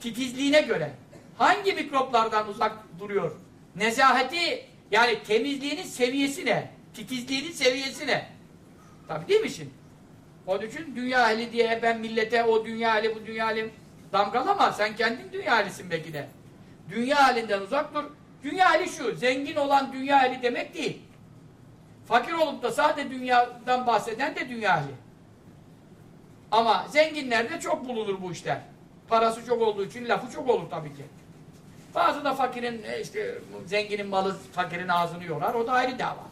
titizliğine göre hangi mikroplardan uzak duruyor? Nezaheti yani temizliğinin seviyesi ne? Titizliğinin seviyesi ne? Tabii değil mi şimdi? Onun için dünya ehli diye ben millete o dünya ehli bu dünya ehli damgalama. Sen kendin dünya ehlisin belki de. Dünya ehlinden uzak dur. Dünya ehli şu, zengin olan dünya ehli demek değil. Fakir olup da sadece dünyadan bahseden de dünya ehli. Ama zenginlerde çok bulunur bu işler. Parası çok olduğu için lafı çok olur tabii ki. Bazı da fakirin, e, işte zenginin malı fakirin ağzını yorar. O da ayrı dava.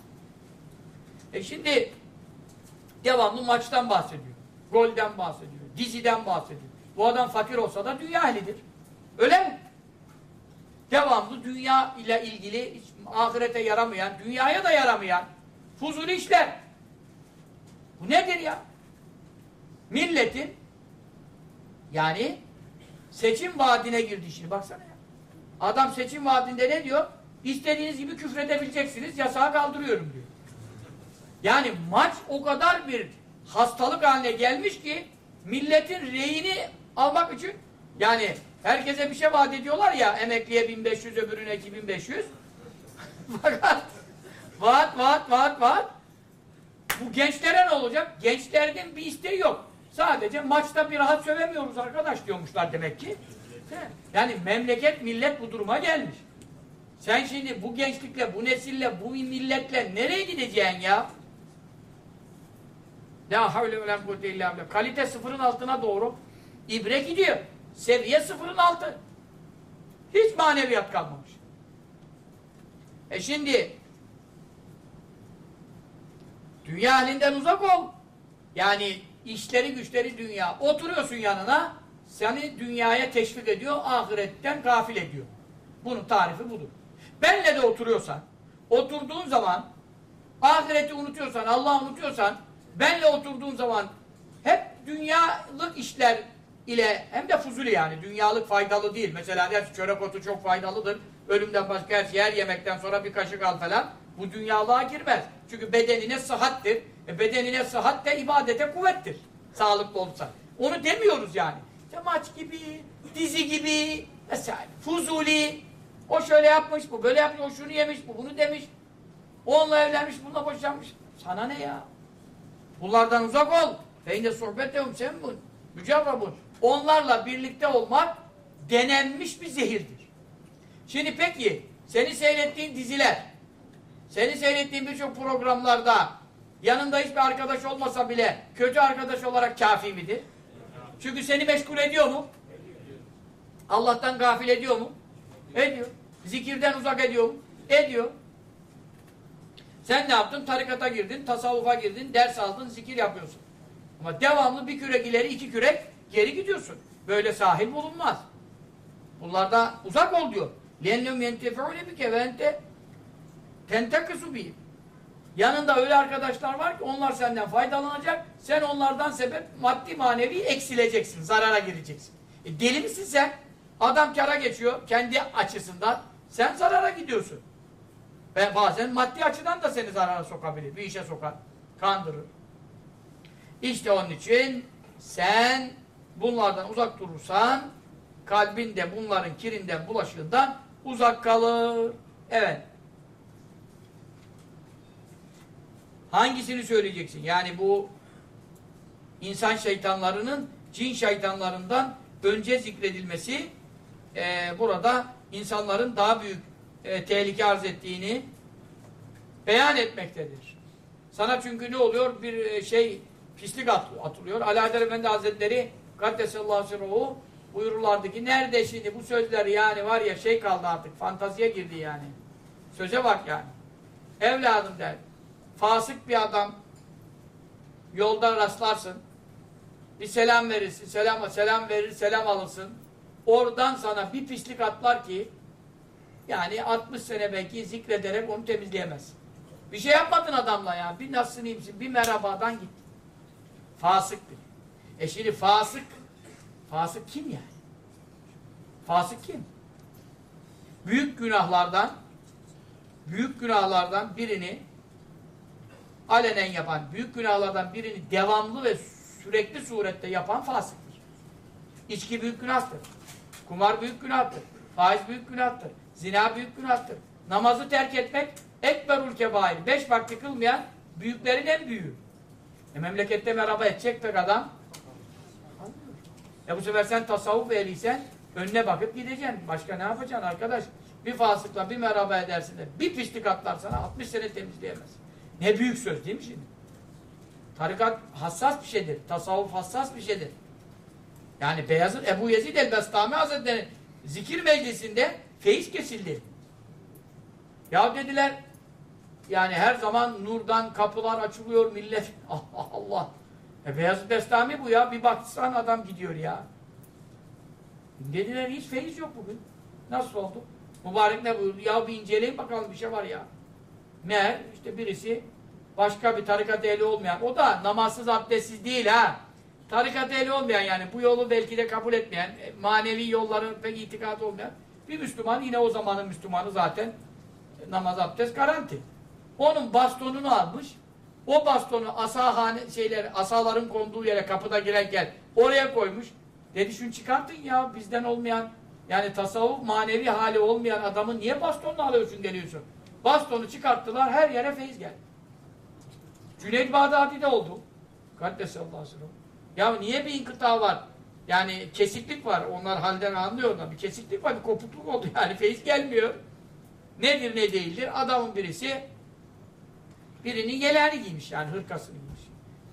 E şimdi devamlı maçtan bahsediyor. Golden bahsediyor. Diziden bahsediyor. Bu adam fakir olsa da dünya ehlidir. Öyle mi? Devamlı dünya ile ilgili hiç ahirete yaramayan, dünyaya da yaramayan fuzuli işler. Bu nedir ya? Milletin yani seçim vaadine girdi şimdi baksana ya. Adam seçim vaadinde ne diyor? İstediğiniz gibi küfredebileceksiniz, yasağı kaldırıyorum diyor. Yani maç o kadar bir hastalık haline gelmiş ki milletin reyini almak için yani herkese bir şey vaat ediyorlar ya emekliye 1500 öbürüne 2500 fakat vaat vaat vaat vaat bu gençlere ne olacak? Gençlerden bir isteği yok. Sadece maçta bir rahat sövemiyoruz arkadaş diyormuşlar demek ki. Yani memleket millet bu duruma gelmiş. Sen şimdi bu gençlikle, bu nesille, bu milletle nereye gideceksin ya? La havle ve la kuvvete illa billah. Kalite sıfırın altına doğru ibre gidiyor. Seviye sıfırın altı. Hiç maneviyat kalmamış. E şimdi dünya halinden uzak ol. Yani işleri güçleri dünya. Oturuyorsun yanına seni dünyaya teşvik ediyor, ahiretten gafil ediyor. Bunun tarifi budur. Benle de oturuyorsan, oturduğun zaman ahireti unutuyorsan, Allah'ı unutuyorsan benle oturduğun zaman hep dünyalık işler ile hem de fuzuli yani dünyalık faydalı değil. Mesela der çörek otu çok faydalıdır. Ölümden başka her şey her yemekten sonra bir kaşık al falan. Bu dünyalığa girmez. Çünkü bedenine sıhhattir. E bedenine sıhhat de ibadete kuvvettir. Sağlıklı olursa. Onu demiyoruz yani. İşte maç gibi, dizi gibi, vesaire. Fuzuli. O şöyle yapmış, bu böyle yapmış, o şunu yemiş, bu bunu demiş. Onunla evlenmiş, bununla boşanmış. Sana ne ya? Bunlardan uzak ol. Feyinde sohbetehum semmun. Mücerrabun. Onlarla birlikte olmak denenmiş bir zehirdir. Şimdi peki, seni seyrettiğin diziler, seni seyrettiğin birçok programlarda yanında hiçbir arkadaş olmasa bile kötü arkadaş olarak kafi midir? Çünkü seni meşgul ediyor mu? Allah'tan gafil ediyor mu? Ediyor. Zikirden uzak ediyor mu? Ediyor. Sen ne yaptın? Tarikata girdin, tasavvufa girdin, ders aldın, zikir yapıyorsun. Ama devamlı bir kürek ileri, iki kürek geri gidiyorsun. Böyle sahil bulunmaz. Bunlarda uzak ol diyor. لَنَّمْ يَنْتَفَعُونَ بِكَ وَاَنْتَ تَنْتَقِسُ بِهِمْ Yanında öyle arkadaşlar var ki onlar senden faydalanacak. Sen onlardan sebep maddi manevi eksileceksin, zarara gireceksin. E deli misin sen? Adam kara geçiyor kendi açısından. Sen zarara gidiyorsun. Ve bazen maddi açıdan da seni zarara sokabilir. Bir işe sokar. Kandırır. İşte onun için sen bunlardan uzak durursan kalbin de bunların kirinden, bulaşığından uzak kalır. Evet. Hangisini söyleyeceksin? Yani bu insan şeytanlarının cin şeytanlarından önce zikredilmesi e, burada insanların daha büyük e, tehlike arz ettiğini beyan etmektedir. Sana çünkü ne oluyor? Bir e, şey pislik at, atılıyor. Haydar Efendi Hazretleri Kaddesallahu sirruhu buyururlardı ki nerede şimdi bu sözler yani var ya şey kaldı artık fantaziye girdi yani. Söze bak yani. Evladım der. Fasık bir adam yolda rastlarsın. Bir selam verirsin. Selam, selam verir, selam alırsın. Oradan sana bir pislik atlar ki yani 60 sene belki zikrederek onu temizleyemez. Bir şey yapmadın adamla ya. Bir nasılsın iyi? Bir merhabadan git. Fasık bir. E şimdi fasık fasık kim yani? Fasık kim? Büyük günahlardan büyük günahlardan birini alenen yapan, büyük günahlardan birini devamlı ve sürekli surette yapan fasıktır. İçki büyük günahtır. Kumar büyük günahtır. Faiz büyük günahtır. Zina büyük günahtır. Namazı terk etmek ekberul kebair. Beş vakti kılmayan büyüklerin en büyüğü. E memlekette merhaba edecek pek adam. E bu sefer sen tasavvuf ehliysen önüne bakıp gideceksin. Başka ne yapacaksın arkadaş? Bir fasıkla bir merhaba edersin de bir pislik atlar sana 60 sene temizleyemez. Ne büyük söz değil mi şimdi? Tarikat hassas bir şeydir. Tasavvuf hassas bir şeydir. Yani Beyazıt Ebu Yezid el-Bestami Hazretleri zikir meclisinde feyiz kesildi. Ya dediler yani her zaman nurdan kapılar açılıyor millet. Allah Allah. E Beyazıt Bestami bu ya. Bir baksan adam gidiyor ya. Dediler hiç feyiz yok bugün. Nasıl oldu? Mübarek ne buyurdu? Ya bir inceleyin bakalım bir şey var ya. Meğer işte birisi başka bir tarikat ehli olmayan, o da namazsız abdestsiz değil ha. Tarikat ehli olmayan yani bu yolu belki de kabul etmeyen, e, manevi yolların pek itikadı olmayan bir Müslüman yine o zamanın Müslümanı zaten e, namaz abdest garanti. Onun bastonunu almış. O bastonu asahane şeyler, asaların konduğu yere kapıda girerken oraya koymuş. Dedi şunu çıkartın ya bizden olmayan yani tasavvuf manevi hali olmayan adamın niye bastonunu alıyorsun geliyorsun? Bastonu çıkarttılar her yere feyiz geldi. Cüneyd Bağdadi'de oldu. Kaddesallahu aleyhi Ya niye bir inkıta var? Yani kesiklik var. Onlar halden anlıyorlar. Bir kesiklik var, bir kopukluk oldu. Yani feyiz gelmiyor. Nedir ne değildir? Adamın birisi birinin yeleğini giymiş yani hırkasını giymiş.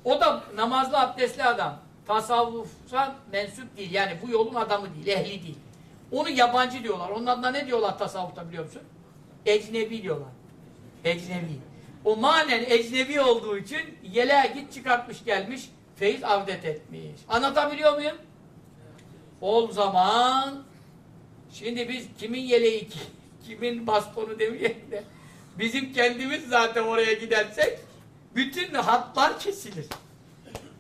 O da namazlı abdestli adam. Tasavvufa mensup değil. Yani bu yolun adamı değil, ehli değil. Onu yabancı diyorlar. Onun adına ne diyorlar tasavvufta biliyor musun? Ecnebi diyorlar. Ecnebi. O manen ecnebi olduğu için yeleğe git çıkartmış gelmiş, feyiz avdet etmiş. Anlatabiliyor muyum? O zaman şimdi biz kimin yeleği, kimin bastonu demeyelim de bizim kendimiz zaten oraya gidersek bütün hatlar kesilir.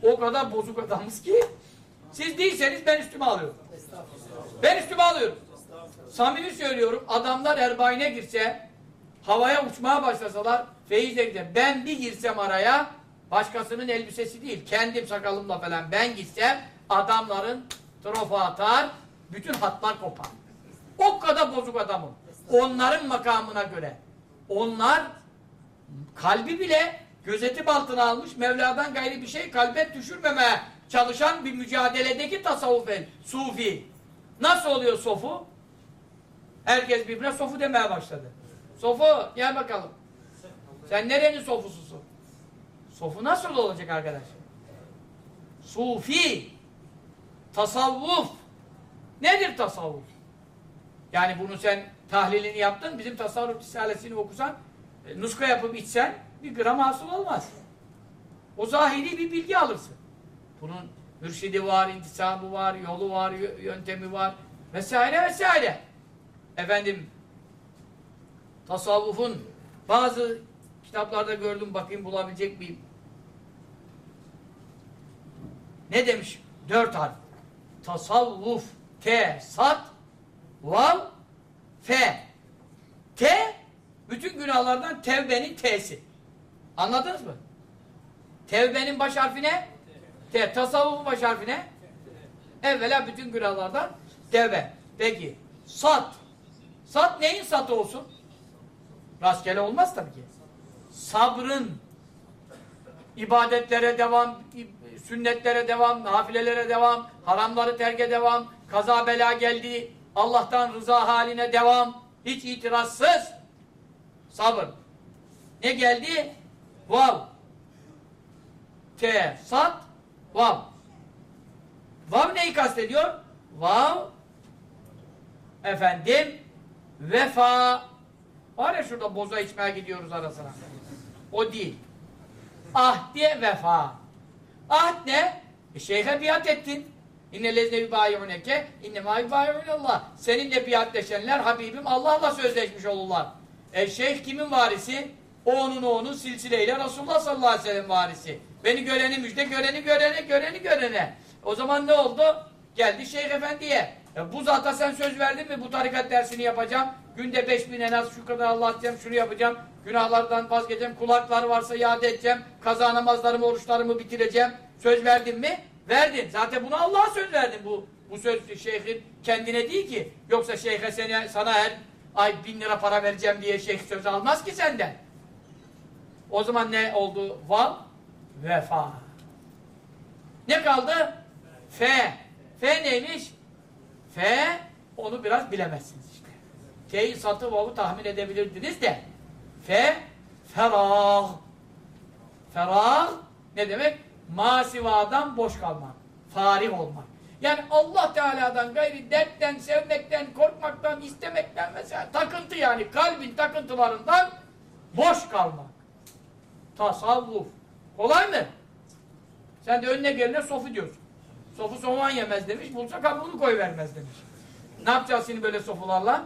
O kadar bozuk adamız ki siz değilseniz ben üstüme alıyorum. Ben üstüme alıyorum. Samimi söylüyorum adamlar erbayine girse havaya uçmaya başlasalar feyizle gider. Ben bir girsem araya başkasının elbisesi değil kendim sakalımla falan ben gitsem adamların trofa atar bütün hatlar kopar. O kadar bozuk adamım. Onların makamına göre. Onlar kalbi bile gözetim altına almış Mevla'dan gayri bir şey kalbe düşürmemeye çalışan bir mücadeledeki tasavvuf el, sufi. Nasıl oluyor sofu? Herkes birbirine sofu demeye başladı. Sofu gel bakalım. Sen nerenin sofususun? Sofu nasıl olacak arkadaş? Sufi. Tasavvuf. Nedir tasavvuf? Yani bunu sen tahlilini yaptın, bizim tasavvuf risalesini okusan, e, nuska yapıp içsen bir gram hasıl olmaz. O zahiri bir bilgi alırsın. Bunun mürşidi var, intisabı var, yolu var, yöntemi var vesaire vesaire. Efendim tasavvufun bazı kitaplarda gördüm bakayım bulabilecek miyim? Ne demiş? Dört harf. Tasavvuf, te, sat, vav, fe. Te, bütün günahlardan tevbenin t'si. Anladınız mı? Tevbenin baş harfi ne? Te. Tasavvufun baş harfi ne? Evvela bütün günahlardan tevbe. Peki. Sat. Sat neyin satı olsun? Rastgele olmaz tabii ki. Sabrın, ibadetlere devam, sünnetlere devam, nafilelere devam, haramları terke devam, kaza bela geldi, Allah'tan rıza haline devam, hiç itirazsız sabır. Ne geldi? Vav. Te, sat, vav. Vav neyi kastediyor? Vav efendim vefa var ya şurada boza içmeye gidiyoruz ara sıra. O değil. Ahdiye vefa. Ahd ne? E, şeyhe biat ettin. İnne lezne yubayi'uneke inne ma yubayi'unallah. Seninle biatleşenler Habibim Allah'la sözleşmiş olurlar. E şeyh kimin varisi? O onun o onun silsileyle Resulullah sallallahu aleyhi ve sellem varisi. Beni göreni müjde, göreni görene, göreni görene. O zaman ne oldu? Geldi Şeyh Efendi'ye. E bu zata sen söz verdin mi? Bu tarikat dersini yapacağım. Günde beş bin en az şu kadar Allah edeceğim, şunu yapacağım. Günahlardan vazgeçeceğim. Kulaklar varsa iade edeceğim. Kaza namazlarımı, oruçlarımı bitireceğim. Söz verdin mi? Verdin. Zaten bunu Allah'a söz verdin. Bu bu söz şeyhin kendine değil ki. Yoksa şeyhe seni, sana her ay bin lira para vereceğim diye şeyh söz almaz ki senden. O zaman ne oldu? Val, vefa. Ne kaldı? F. F neymiş? F, onu biraz bilemezsiniz. T'yi satı vavu tahmin edebilirdiniz de. F, ferah. Ferah ne demek? Masivadan boş kalmak. Farih olmak. Yani Allah Teala'dan gayri dertten, sevmekten, korkmaktan, istemekten mesela takıntı yani kalbin takıntılarından boş kalmak. Tasavvuf. Kolay mı? Sen de önüne gelene sofu diyorsun. Sofu soğan yemez demiş, bulsa kabuğunu koy vermez demiş. Ne yapacağız şimdi böyle sofularla?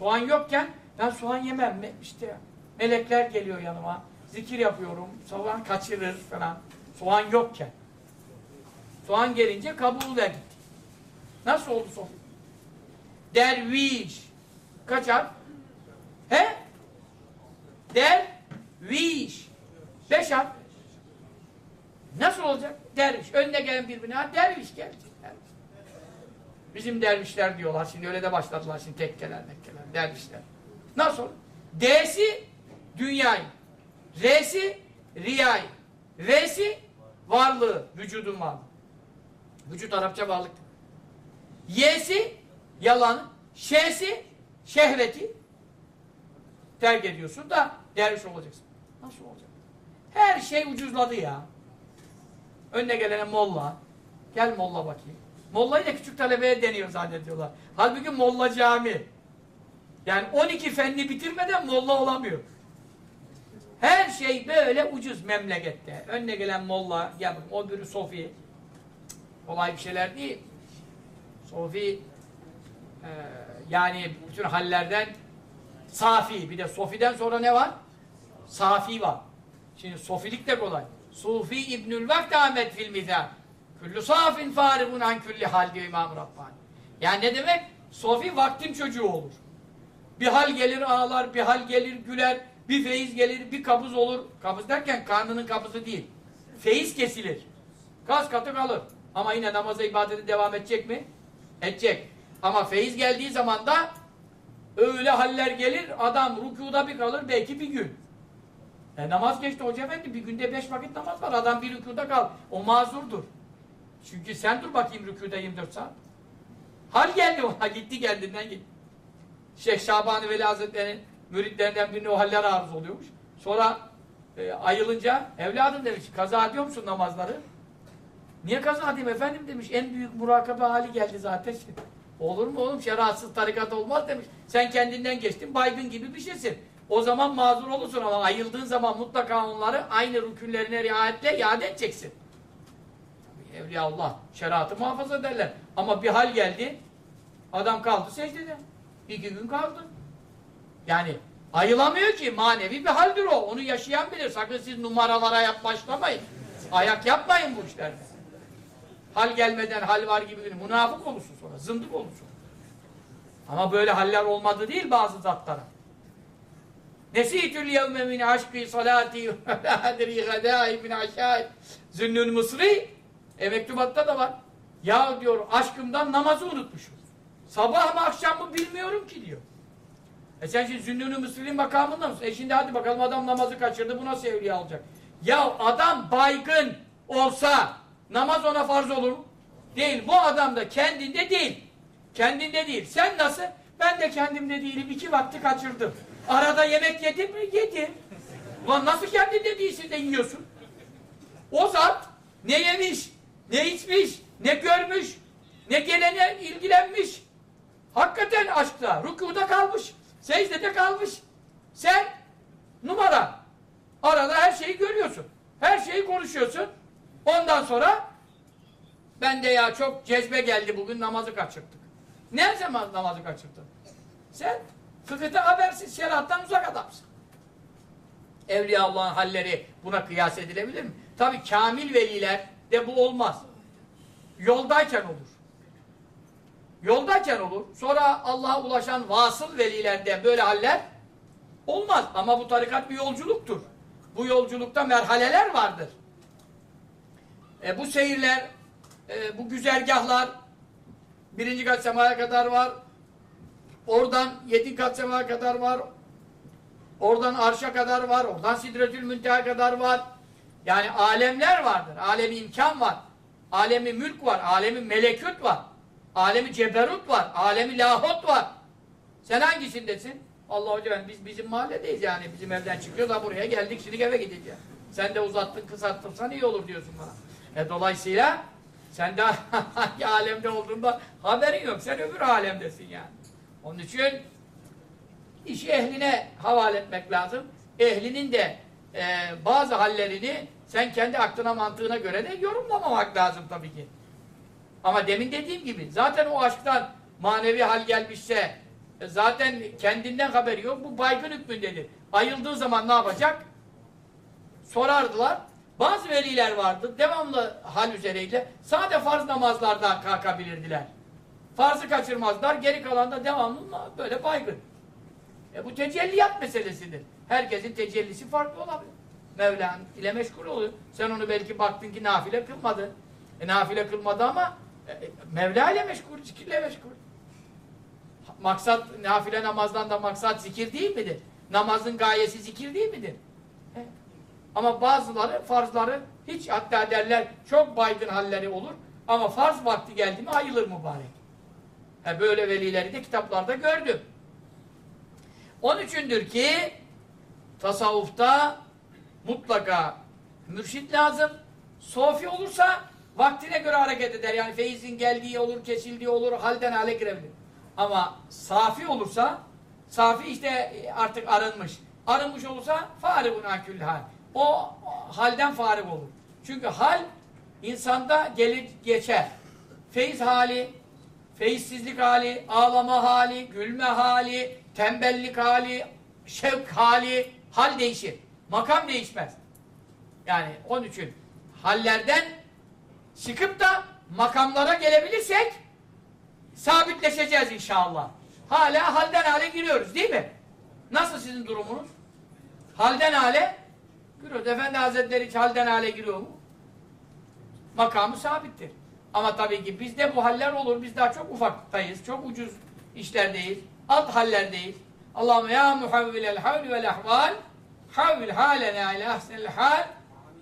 Soğan yokken ben soğan yemem? İşte melekler geliyor yanıma. Zikir yapıyorum. Soğan kaçırır falan. Soğan yokken. Soğan gelince kabuğu da gitti. Nasıl oldu sofu? Derviş. Kaç harf? He? Derviş. Beş harf. Nasıl olacak? Derviş. Önüne gelen birbirine ha derviş. Derviş. Bizim dervişler diyorlar. Şimdi öyle de başladılar şimdi tekkeler mekkeler. Dervişler. Nasıl? D'si dünyayı. R'si riyayı. V'si varlığı. Vücudun varlığı. Vücut Arapça varlık. Y'si yalanı. Ş'si şehveti. Terk ediyorsun da derviş olacaksın. Nasıl olacak? Her şey ucuzladı ya. Önüne gelene molla. Gel molla bakayım. Mollayı da küçük talebeye deniyor zannediyorlar. Halbuki molla cami. Yani 12 fenni bitirmeden molla olamıyor. Her şey böyle ucuz memlekette. Önüne gelen molla, bakayım, o biri sofi. Kolay bir şeyler değil. Sofi e, yani bütün hallerden safi. Bir de sofiden sonra ne var? Safi var. Şimdi sofilik de kolay. Sufi İbnül Vakt Ahmet fil mizah. Küllü safin farigun an külli hal diyor İmam Rabbani. Yani ne demek? Sofi vaktin çocuğu olur. Bir hal gelir ağlar, bir hal gelir güler, bir feyiz gelir, bir kabız olur. Kabız derken karnının kabızı değil. Feyiz kesilir. Gaz katı kalır. Ama yine namaza ibadete devam edecek mi? Edecek. Ama feyiz geldiği zaman da öyle haller gelir, adam rükuda bir kalır belki bir gün. E namaz geçti hoca efendi, bir günde beş vakit namaz var, adam bir rükuda kal. O mazurdur. Çünkü sen dur bakayım rükuda 24 saat. Hal geldi ona, gitti kendinden gitti. Şeyh Şabani Veli Hazretleri'nin müritlerinden birine o haller arız oluyormuş. Sonra e, ayılınca, evladım demiş, kaza ediyor musun namazları? Niye kaza edeyim efendim demiş, en büyük murakabe hali geldi zaten. Olur mu oğlum, şeriatsız tarikat olmaz demiş. Sen kendinden geçtin, baygın gibi bir şeysin. O zaman mazur olursun ama ayıldığın zaman mutlaka onları aynı rükünlerine riayetle iade edeceksin. Evliya Allah şeriatı muhafaza ederler. Ama bir hal geldi, adam kaldı secdede. İki gün kaldı. Yani ayılamıyor ki manevi bir haldir o. Onu yaşayan bilir. Sakın siz numaralara yap başlamayın. Ayak yapmayın bu işlerde. Hal gelmeden hal var gibi bir münafık olursun sonra. Zındık olursun. Ama böyle haller olmadı değil bazı zatlara. Nesitül yevme min aşkı salati adri gadai min aşağı zünnün mısri e mektubatta da var. Ya diyor aşkımdan namazı unutmuşum. Sabah mı akşam mı bilmiyorum ki diyor. E sen şimdi Zünnûn-ü Mısır'ın makamında mısın? E şimdi hadi bakalım adam namazı kaçırdı, bu nasıl evliya olacak? Ya adam baygın olsa namaz ona farz olur mu? Değil. Bu adam da kendinde değil. Kendinde değil. Sen nasıl? Ben de kendimde değilim. İki vakti kaçırdım. Arada yemek yedin mi? Yedim. Ulan nasıl kendinde değilsin de yiyorsun? O zat ne yemiş, ne içmiş, ne görmüş, ne gelene ilgilenmiş. Hakikaten aşkta, rükuda kalmış, secdede kalmış. Sen numara. Arada her şeyi görüyorsun. Her şeyi konuşuyorsun. Ondan sonra ben de ya çok cezbe geldi bugün namazı kaçırdık. Ne zaman namazı kaçırdın? Sen fıkıhta habersiz, şeriattan uzak adamsın. Evliya Allah'ın halleri buna kıyas edilebilir mi? Tabi kamil veliler de bu olmaz. Yoldayken olur. Yoldayken olur. Sonra Allah'a ulaşan vasıl velilerde böyle haller olmaz. Ama bu tarikat bir yolculuktur. Bu yolculukta merhaleler vardır. E, bu seyirler, e, bu güzergahlar birinci kat semaya kadar var. Oradan yedi kat semaya kadar var. Oradan arşa kadar var. Oradan sidretül münteha kadar var. Yani alemler vardır. Alemi imkan var. Alemi mülk var. Alemi melekut var. Alemi ceberut var. Alemi lahut var. Sen hangisindesin? Allah hocam biz bizim mahalledeyiz yani. Bizim evden çıkıyoruz da buraya geldik şimdi eve gideceğiz. Sen de uzattın kısalttırsan iyi olur diyorsun bana. E dolayısıyla sen de hangi alemde olduğunda haberin yok. Sen öbür alemdesin yani. Onun için işi ehline havale etmek lazım. Ehlinin de e, bazı hallerini sen kendi aklına mantığına göre de yorumlamamak lazım tabii ki. Ama demin dediğim gibi zaten o aşktan manevi hal gelmişse e, zaten kendinden haberi yok. Bu baygın hükmündedir. Ayıldığı zaman ne yapacak? Sorardılar. Bazı veliler vardı. Devamlı hal üzereydi. Sade farz namazlarda kalkabilirdiler. Farzı kaçırmazlar. Geri kalan da devamlı böyle baygın. E bu tecelliyat meselesidir. Herkesin tecellisi farklı olabilir. Mevla ile meşgul oluyor. Sen onu belki baktın ki nafile kılmadı. E nafile kılmadı ama Mevla ile meşgul, zikirle meşgul. Maksat, nafile namazdan da maksat zikir değil midir? Namazın gayesi zikir değil midir? E, ama bazıları farzları hiç hatta derler çok baygın halleri olur ama farz vakti geldi mi ayılır mübarek. E böyle velileri de kitaplarda gördüm. Onun üçündür ki tasavvufta mutlaka mürşit lazım. Sofi olursa vaktine göre hareket eder. Yani feyizin geldiği olur, kesildiği olur, halden hale girebilir. Ama safi olursa safi işte artık arınmış. Arınmış olursa faribun akül hal. O halden farib olur. Çünkü hal insanda gelir geçer. Feyiz hali, feyizsizlik hali, ağlama hali, gülme hali, tembellik hali, şevk hali, hal değişir. Makam değişmez. Yani onun için hallerden çıkıp da makamlara gelebilirsek sabitleşeceğiz inşallah. Hala halden hale giriyoruz değil mi? Nasıl sizin durumunuz? Halden hale giriyoruz. Efendi Hazretleri hiç halden hale giriyor mu? Makamı sabittir. Ama tabii ki bizde bu haller olur. Biz daha çok ufaktayız. Çok ucuz işlerdeyiz. Alt hallerdeyiz. Allahümme ya muhavvilel havli vel ahval havvil halena ile ahsenel hal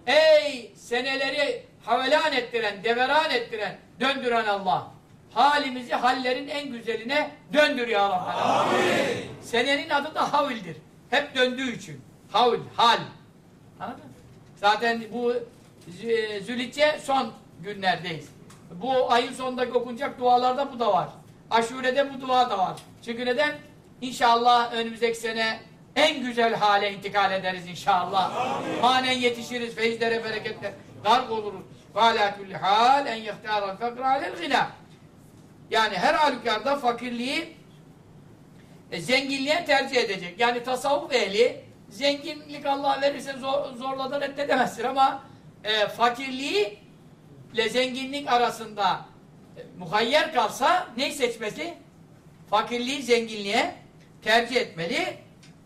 Ey seneleri havelan ettiren, deveran ettiren, döndüren Allah. Halimizi hallerin en güzeline döndür ya Rabbi. Amin. Senenin adı da havildir. Hep döndüğü için. Havil, hal. Anladın mı? Zaten bu Zülitçe son günlerdeyiz. Bu ayın sonundaki okunacak dualarda bu da var. Aşure'de bu dua da var. Çünkü neden? İnşallah önümüzdeki sene en güzel hale intikal ederiz inşallah. Amin. Manen yetişiriz, feyizlere, bereketler, garg oluruz. Hâl en yehtâral fekra alel gınâ. Yani her halükarda fakirliği e, zenginliğe tercih edecek. Yani tasavvuf ehli zenginlik Allah verirse zor, zorladan reddedemezsin ama e, fakirliği ile zenginlik arasında e, muhayyer kalsa neyi seçmesi? Fakirliği zenginliğe tercih etmeli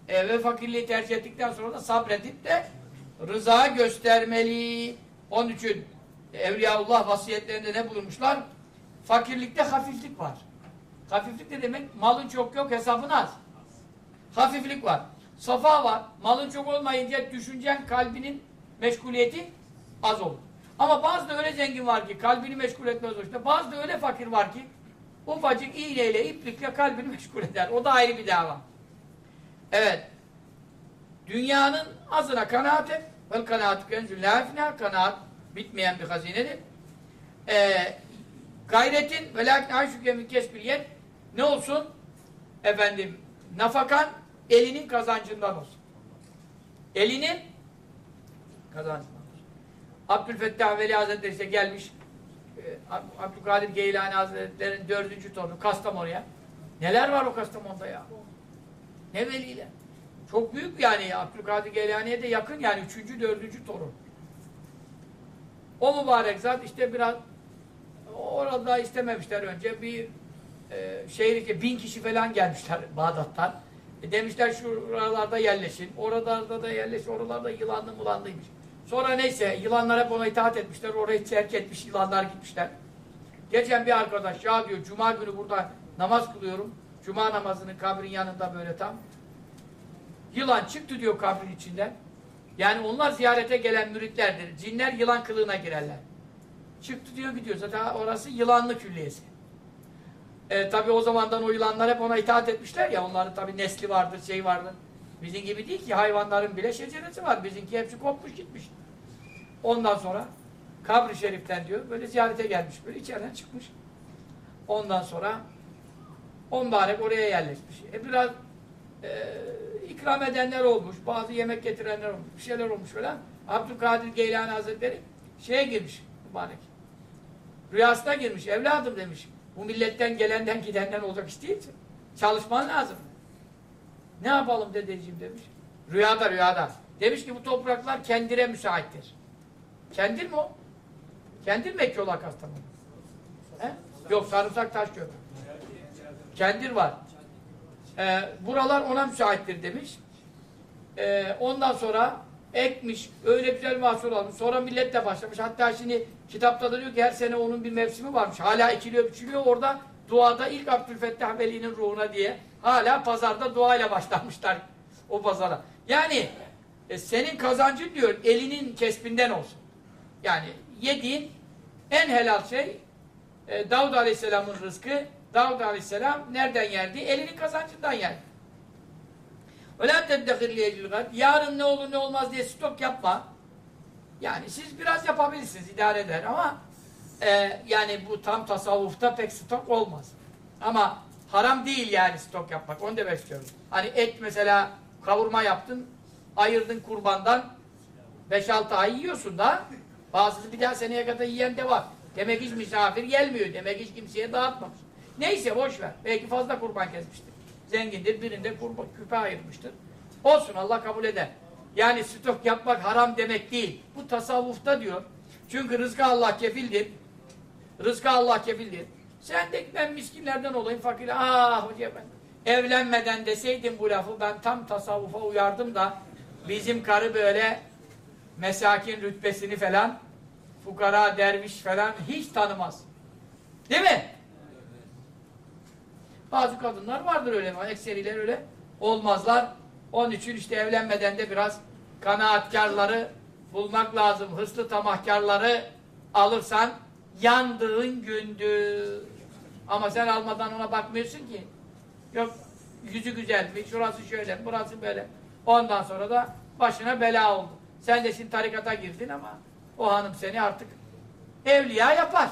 e, ve fakirliği tercih ettikten sonra da sabredip de rıza göstermeli. Onun için Evliyaullah vasiyetlerinde ne buyurmuşlar? Fakirlikte hafiflik var. Hafiflik ne demek? Malın çok yok, hesabın az. Hafiflik var. Safa var. Malın çok olmayınca düşüncen kalbinin meşguliyeti az olur. Ama bazı da öyle zengin var ki kalbini meşgul etmez o işte. Bazı da öyle fakir var ki ufacık iğneyle, iplikle kalbini meşgul eder. O da ayrı bir dava. Evet. Dünyanın azına kanaat et. Vel kanaatü kenzül lâfina. Kanaat bitmeyen bir hazinedir. Ee, gayretin ve lakin ayşüke min kesbil ne olsun? Efendim nafakan elinin kazancından olsun. Elinin kazancından olsun. Abdülfettah Veli Hazretleri işte gelmiş e, Ab- Abdülkadir Geylani Hazretleri'nin dördüncü torunu Kastamonu'ya. Neler var o Kastamonu'da ya? Ne veliler? Çok büyük yani Abdülkadir Geylani'ye de yakın yani üçüncü, dördüncü torun. O mübarek zat işte biraz orada istememişler önce bir e, şehirde bin kişi falan gelmişler Bağdat'tan. E demişler şuralarda yerleşin. Oralarda da yerleşin. Oralarda yılanlı mulanlıymış. Sonra neyse yılanlar hep ona itaat etmişler. Orayı terk etmiş yılanlar gitmişler. Geçen bir arkadaş ya diyor cuma günü burada namaz kılıyorum. Cuma namazının kabrin yanında böyle tam. Yılan çıktı diyor kabrin içinden. Yani onlar ziyarete gelen müritlerdir. Cinler yılan kılığına girerler. Çıktı diyor gidiyor. Zaten orası yılanlı külliyesi. E, tabi o zamandan o yılanlar hep ona itaat etmişler ya. Onların tabi nesli vardır, şey vardır. Bizim gibi değil ki hayvanların bile şeceresi var. Bizimki hepsi kopmuş gitmiş. Ondan sonra kabri şeriften diyor böyle ziyarete gelmiş. Böyle içeriden çıkmış. Ondan sonra on mübarek oraya yerleşmiş. E biraz e, ikram edenler olmuş. Bazı yemek getirenler olmuş. Bir şeyler olmuş falan. Abdülkadir Geylani Hazretleri şeye girmiş mübarek. Rüyasına girmiş. Evladım demiş. Bu milletten gelenden gidenden olacak iş değil. Çalışman lazım. Ne yapalım dedeciğim demiş. Rüyada rüyada. Demiş ki bu topraklar kendire müsaittir. Kendir mi o? Kendir mi ekiyorlar Kastamonu? He? Yok sarımsak taş köprü. Kendir var. Ee, buralar ona müsaittir demiş. Ee, ondan sonra ekmiş, öyle güzel mahsul almış. Sonra millet de başlamış. Hatta şimdi kitapta da diyor ki her sene onun bir mevsimi varmış. Hala ekiliyor, biçiliyor. Orada duada ilk Abdülfettah Veli'nin ruhuna diye hala pazarda duayla başlamışlar o pazara. Yani e, senin kazancın diyor elinin kesbinden olsun. Yani yediğin en helal şey e, Davud Aleyhisselam'ın rızkı Davud Aleyhisselam nereden yerdi? Elinin kazancından yerdi. Öyle teddehir Yarın ne olur ne olmaz diye stok yapma. Yani siz biraz yapabilirsiniz, idare eder ama e, yani bu tam tasavvufta pek stok olmaz. Ama haram değil yani stok yapmak. Onu demek istiyorum. Hani et mesela kavurma yaptın, ayırdın kurbandan 5-6 ay yiyorsun da bazısı bir daha seneye kadar yiyen de var. Demek hiç misafir gelmiyor. Demek hiç kimseye dağıtmamış. Neyse boş ver. Belki fazla kurban kesmiştir. Zengindir. Birinde kurban küpe ayırmıştır. Olsun Allah kabul eder. Yani stok yapmak haram demek değil. Bu tasavvufta diyor. Çünkü rızkı Allah kefildir. Rızkı Allah kefildir. Sen de ben miskinlerden olayım fakir. Ah hoca ben evlenmeden deseydim bu lafı ben tam tasavvufa uyardım da bizim karı böyle mesakin rütbesini falan fukara, derviş falan hiç tanımaz. Değil mi? Bazı kadınlar vardır öyle ama ekseriler öyle olmazlar. Onun için işte evlenmeden de biraz kanaatkarları bulmak lazım. Hırslı tamahkarları alırsan yandığın gündür. Ama sen almadan ona bakmıyorsun ki. Yok yüzü güzel mi, şurası şöyle, burası böyle. Ondan sonra da başına bela oldu. Sen de şimdi tarikata girdin ama o hanım seni artık evliya yapar.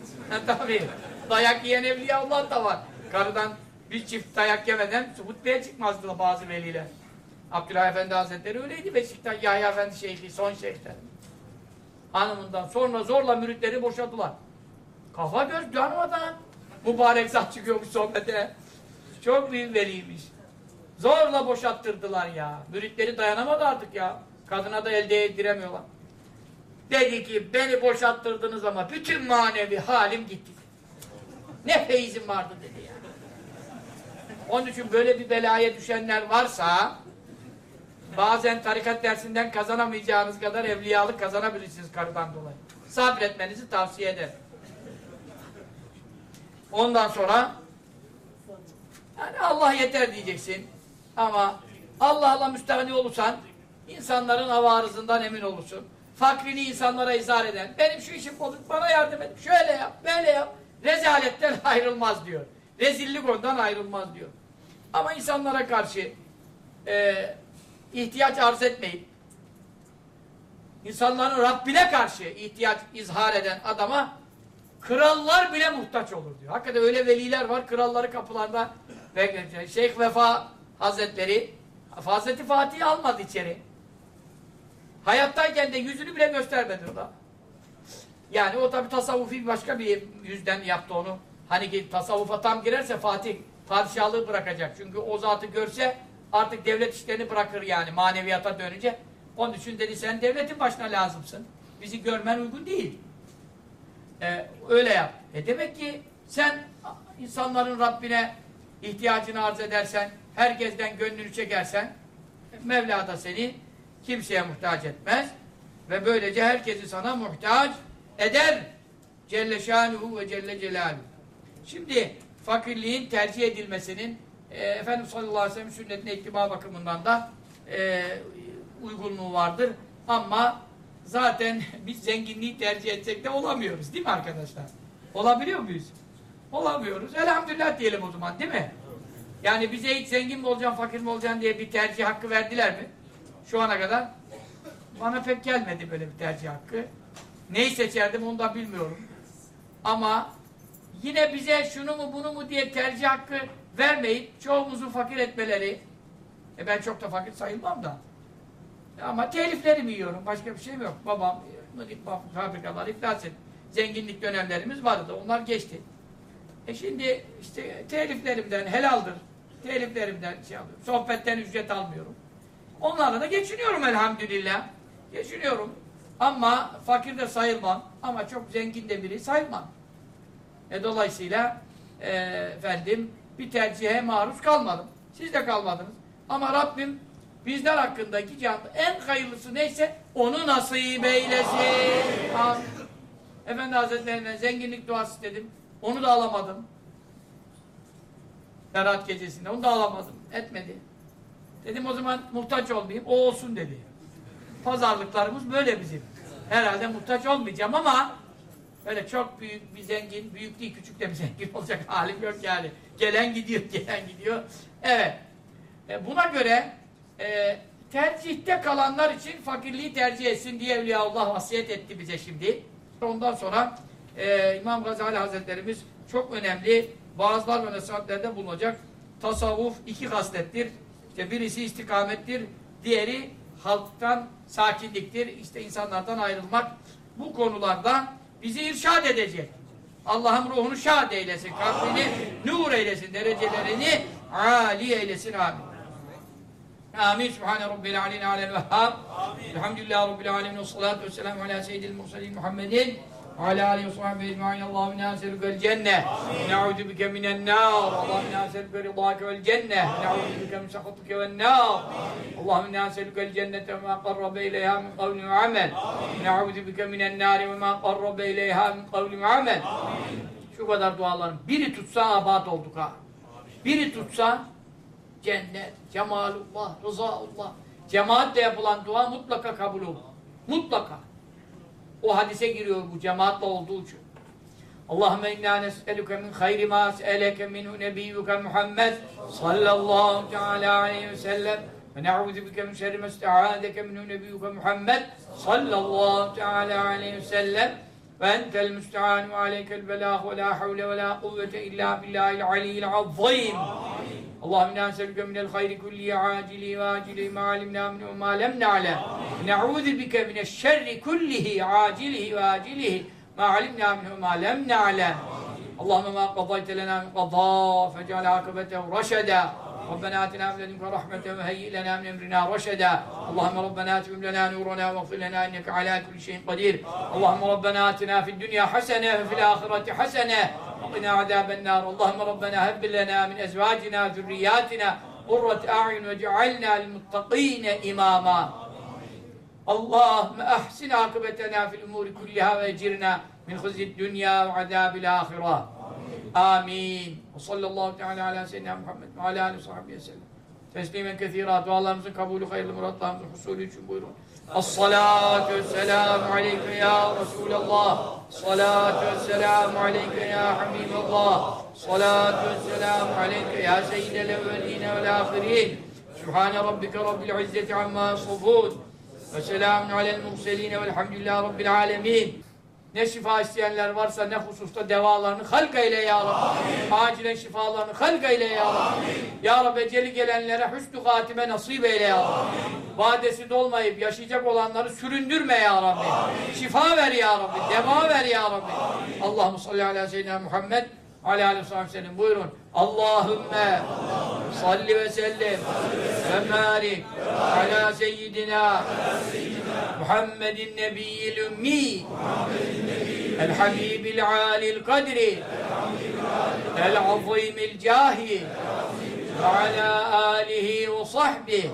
Tabii. Dayak yiyen evliyaullah da var. Karıdan bir çift dayak yemeden hutbeye çıkmazdı bazı veliler. Abdülhah Efendi Hazretleri öyleydi Beşiktaş Yahya Efendi Şeyhi, son şeyhler. Hanımından sonra zorla müritleri boşadılar. Kafa göz canmadan mübarek zat çıkıyormuş sohbete. Çok büyük veliymiş. Zorla boşattırdılar ya. Müritleri dayanamadı artık ya. Kadına da elde ettiremiyorlar. Dedi ki beni boşattırdınız ama bütün manevi halim gitti. Ne feyizim vardı dedi ya. Onun için böyle bir belaya düşenler varsa bazen tarikat dersinden kazanamayacağınız kadar evliyalık kazanabilirsiniz karıdan dolayı. Sabretmenizi tavsiye ederim. Ondan sonra yani Allah yeter diyeceksin. Ama Allah'la müstahni olursan insanların hava arızından emin olursun. Fakrini insanlara izah eden, benim şu işim bozuk, bana yardım et, şöyle yap, böyle yap. Rezaletten ayrılmaz diyor. Rezillik ondan ayrılmaz diyor. Ama insanlara karşı e, ihtiyaç arz etmeyip insanların Rabbine karşı ihtiyaç izhar eden adama krallar bile muhtaç olur diyor. Hakikaten öyle veliler var, kralları kapılarda bekletiyor. Şeyh Vefa Hazretleri Hazreti Fatih'i almadı içeri. Hayattayken de yüzünü bile göstermedi o da. Yani o tabi tasavvufi başka bir yüzden yaptı onu. Hani ki tasavvufa tam girerse Fatih padişahlığı bırakacak. Çünkü o zatı görse artık devlet işlerini bırakır yani maneviyata dönünce. Onun için dedi sen devletin başına lazımsın. Bizi görmen uygun değil. Ee, öyle yap. E demek ki sen insanların Rabbine ihtiyacını arz edersen, herkesten gönlünü çekersen, Mevla da seni kimseye muhtaç etmez ve böylece herkesi sana muhtaç eder. Celle şanuhu ve celle celaluhu. Şimdi fakirliğin tercih edilmesinin e, Efendimiz sallallahu aleyhi ve sellem sünnetine ittiba bakımından da e, uygunluğu vardır. Ama zaten biz zenginliği tercih etsek de olamıyoruz değil mi arkadaşlar? Olabiliyor muyuz? Olamıyoruz. Elhamdülillah diyelim o zaman değil mi? Yani bize hiç zengin mi olacaksın, fakir mi olacaksın diye bir tercih hakkı verdiler mi? Şu ana kadar bana pek gelmedi böyle bir tercih hakkı. Neyi seçerdim onu da bilmiyorum. Ama yine bize şunu mu bunu mu diye tercih hakkı vermeyip çoğumuzu fakir etmeleri e ben çok da fakir sayılmam da ama teliflerimi yiyorum. Başka bir şeyim yok. Babam e, fabrikalar iflas etti. Zenginlik dönemlerimiz vardı. Onlar geçti. E şimdi işte teliflerimden helaldir. Teliflerimden şey alıyorum. Sohbetten ücret almıyorum. Onlarla da geçiniyorum elhamdülillah. Geçiniyorum. Ama fakir de sayılmam. Ama çok zengin de biri sayılmam. E dolayısıyla e, efendim bir tercihe maruz kalmadım. Siz de kalmadınız. Ama Rabbim bizler hakkındaki can en hayırlısı neyse onu nasip eylesin. Amin. Efendi Hazretlerinden zenginlik duası istedim. Onu da alamadım. Berat gecesinde. Onu da alamadım. Etmedi. Dedim o zaman muhtaç olmayayım. O olsun dedi. Pazarlıklarımız böyle bizim. Herhalde muhtaç olmayacağım ama öyle çok büyük bir zengin, büyük değil küçük de bir zengin olacak halim yok yani. Gelen gidiyor, gelen gidiyor. Evet. E, buna göre e, tercihte kalanlar için fakirliği tercih etsin diye Evliyaullah vasiyet etti bize şimdi. Ondan sonra e, İmam Gazali Hazretlerimiz çok önemli vaazlar ve nasihatlerde bulunacak. Tasavvuf iki haslettir. İşte birisi istikamettir, diğeri halktan sakinliktir. İşte insanlardan ayrılmak. Bu konularda bizi irşad edecek. Allah'ım ruhunu şad eylesin, kalbini nur eylesin, derecelerini âli eylesin. Amin. Amin. Sübhane Rabbil aleyhi alel vehhab. Elhamdülillahi Rabbil alemin. Salatu ve selamu ala seyyidil mursalin Muhammedin. Ala alihi ve sahbihi ecmaîn. Allahümme inna nes'elükel cenne. Na'ûzu bike minen nâr. Allahümme inna nes'elüke rıdâke vel cenne. Na'ûzu bike min sehatike ven nâr. Allahümme inna nes'elükel cennete ve mâ qarrabe ileyhâ min kavlin ve amel. Na'ûzu bike minen nâr min kavlin ve. Şu kadar duaların biri tutsa abat olduk ha. Biri tutsa cennet, cemalullah, rızaullah. Cemaatle yapılan dua mutlaka kabul olur. Mutlaka. O hadise giriyor bu cemaatle olduğu için. Allahümme inna nes'eluke min hayri ma se'eleke minhu nebiyyuke Muhammed sallallahu teala aleyhi ve sellem ve ne'udhu bike min şerri mesta'adeke minhu nebiyyuke Muhammed sallallahu teala aleyhi ve sellem ve entel müste'an ve aleykel belah ve la havle ve la kuvvete illa billahil aliyyil azzim. اللهم أنا نسالك من الخير كله عاجله واجله ما علمنا منه وما لم نعلم. نعوذ بك من الشر كله عاجله واجله ما علمنا منه وما لم نعلم. اللهم ما قضيت لنا من قضاء فاجعل عاقبته رشدا. ربنا آتنا من لدنك رحمة وهيئ لنا من أمرنا رشدا. اللهم ربنا اتمم لنا نورنا واغفر لنا إنك على كل شيء قدير. اللهم ربنا آتنا في الدنيا حسنة وفي الآخرة حسنة. وقنا عذاب النار. اللهم ربنا هب لنا من أزواجنا وذرياتنا قرة أعين واجعلنا للمتقين إماما. اللهم أحسن عاقبتنا في الأمور كلها وأجرنا من خزي الدنيا وعذاب Amin. Ve sallallahu teala ala seyyidina Muhammed ve ala aleyhi sahibi ve sellem. Teslimen kethira. Dualarımızın kabulü hayırlı muratlarımızın husulü için buyurun. As-salatu selamu aleyke ya Resulallah. Salatu selamu aleyke ya Habiballah. Salatu selamu aleyke ya seyyidel evveline vel ahirin. Sübhane rabbike rabbil izzeti amma yasufun. Ve selamun alel murselin velhamdülillahi rabbil alemin ne şifa isteyenler varsa ne hususta devalarını halk eyle ya Rabbi. Acilen şifalarını halk eyle ya Rabbi. Ya Rabbi eceli gelenlere hüsnü hatime nasip eyle ya Rabbi. Vadesi dolmayıp yaşayacak olanları süründürme ya Rabbi. Şifa ver ya Rabbi. Deva ver ya Rabbi. Allahu salli ala seyyidina Muhammed aleyhi aleyhi ve sellem buyurun. Allahümme salli ve sellim ve malik ala seyyidina Muhammedin nebiyyil ümmi el habibil alil kadri el azimil cahi ve ala alihi ve sahbihi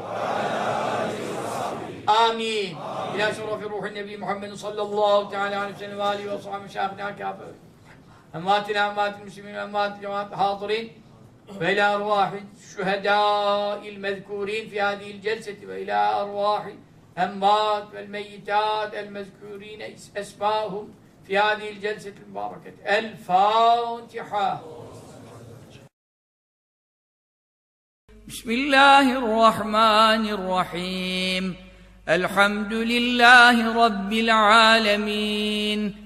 amin. İlâ şerefi ruhun nebi Muhammed sallallahu teâlâ aleyhi ve sellem ve aleyhi ve sahbihi şâhidâ kâfir. أمواتنا أموات المسلمين أموات الجماعة الحاضرين وإلى أرواح الشهداء المذكورين في هذه الجلسة وإلى أرواح أموات والميتات المذكورين أسماءهم في هذه الجلسة المباركة. الفاتحة. بسم الله الرحمن الرحيم. الحمد لله رب العالمين.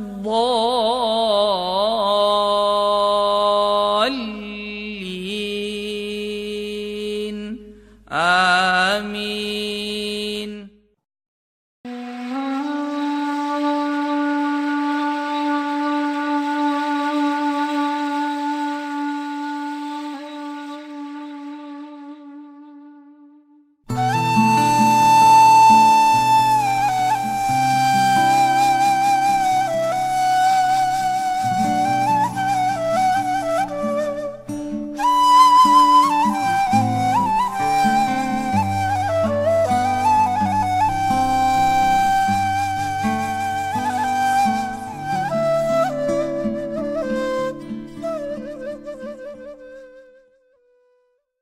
الضالين. آمين.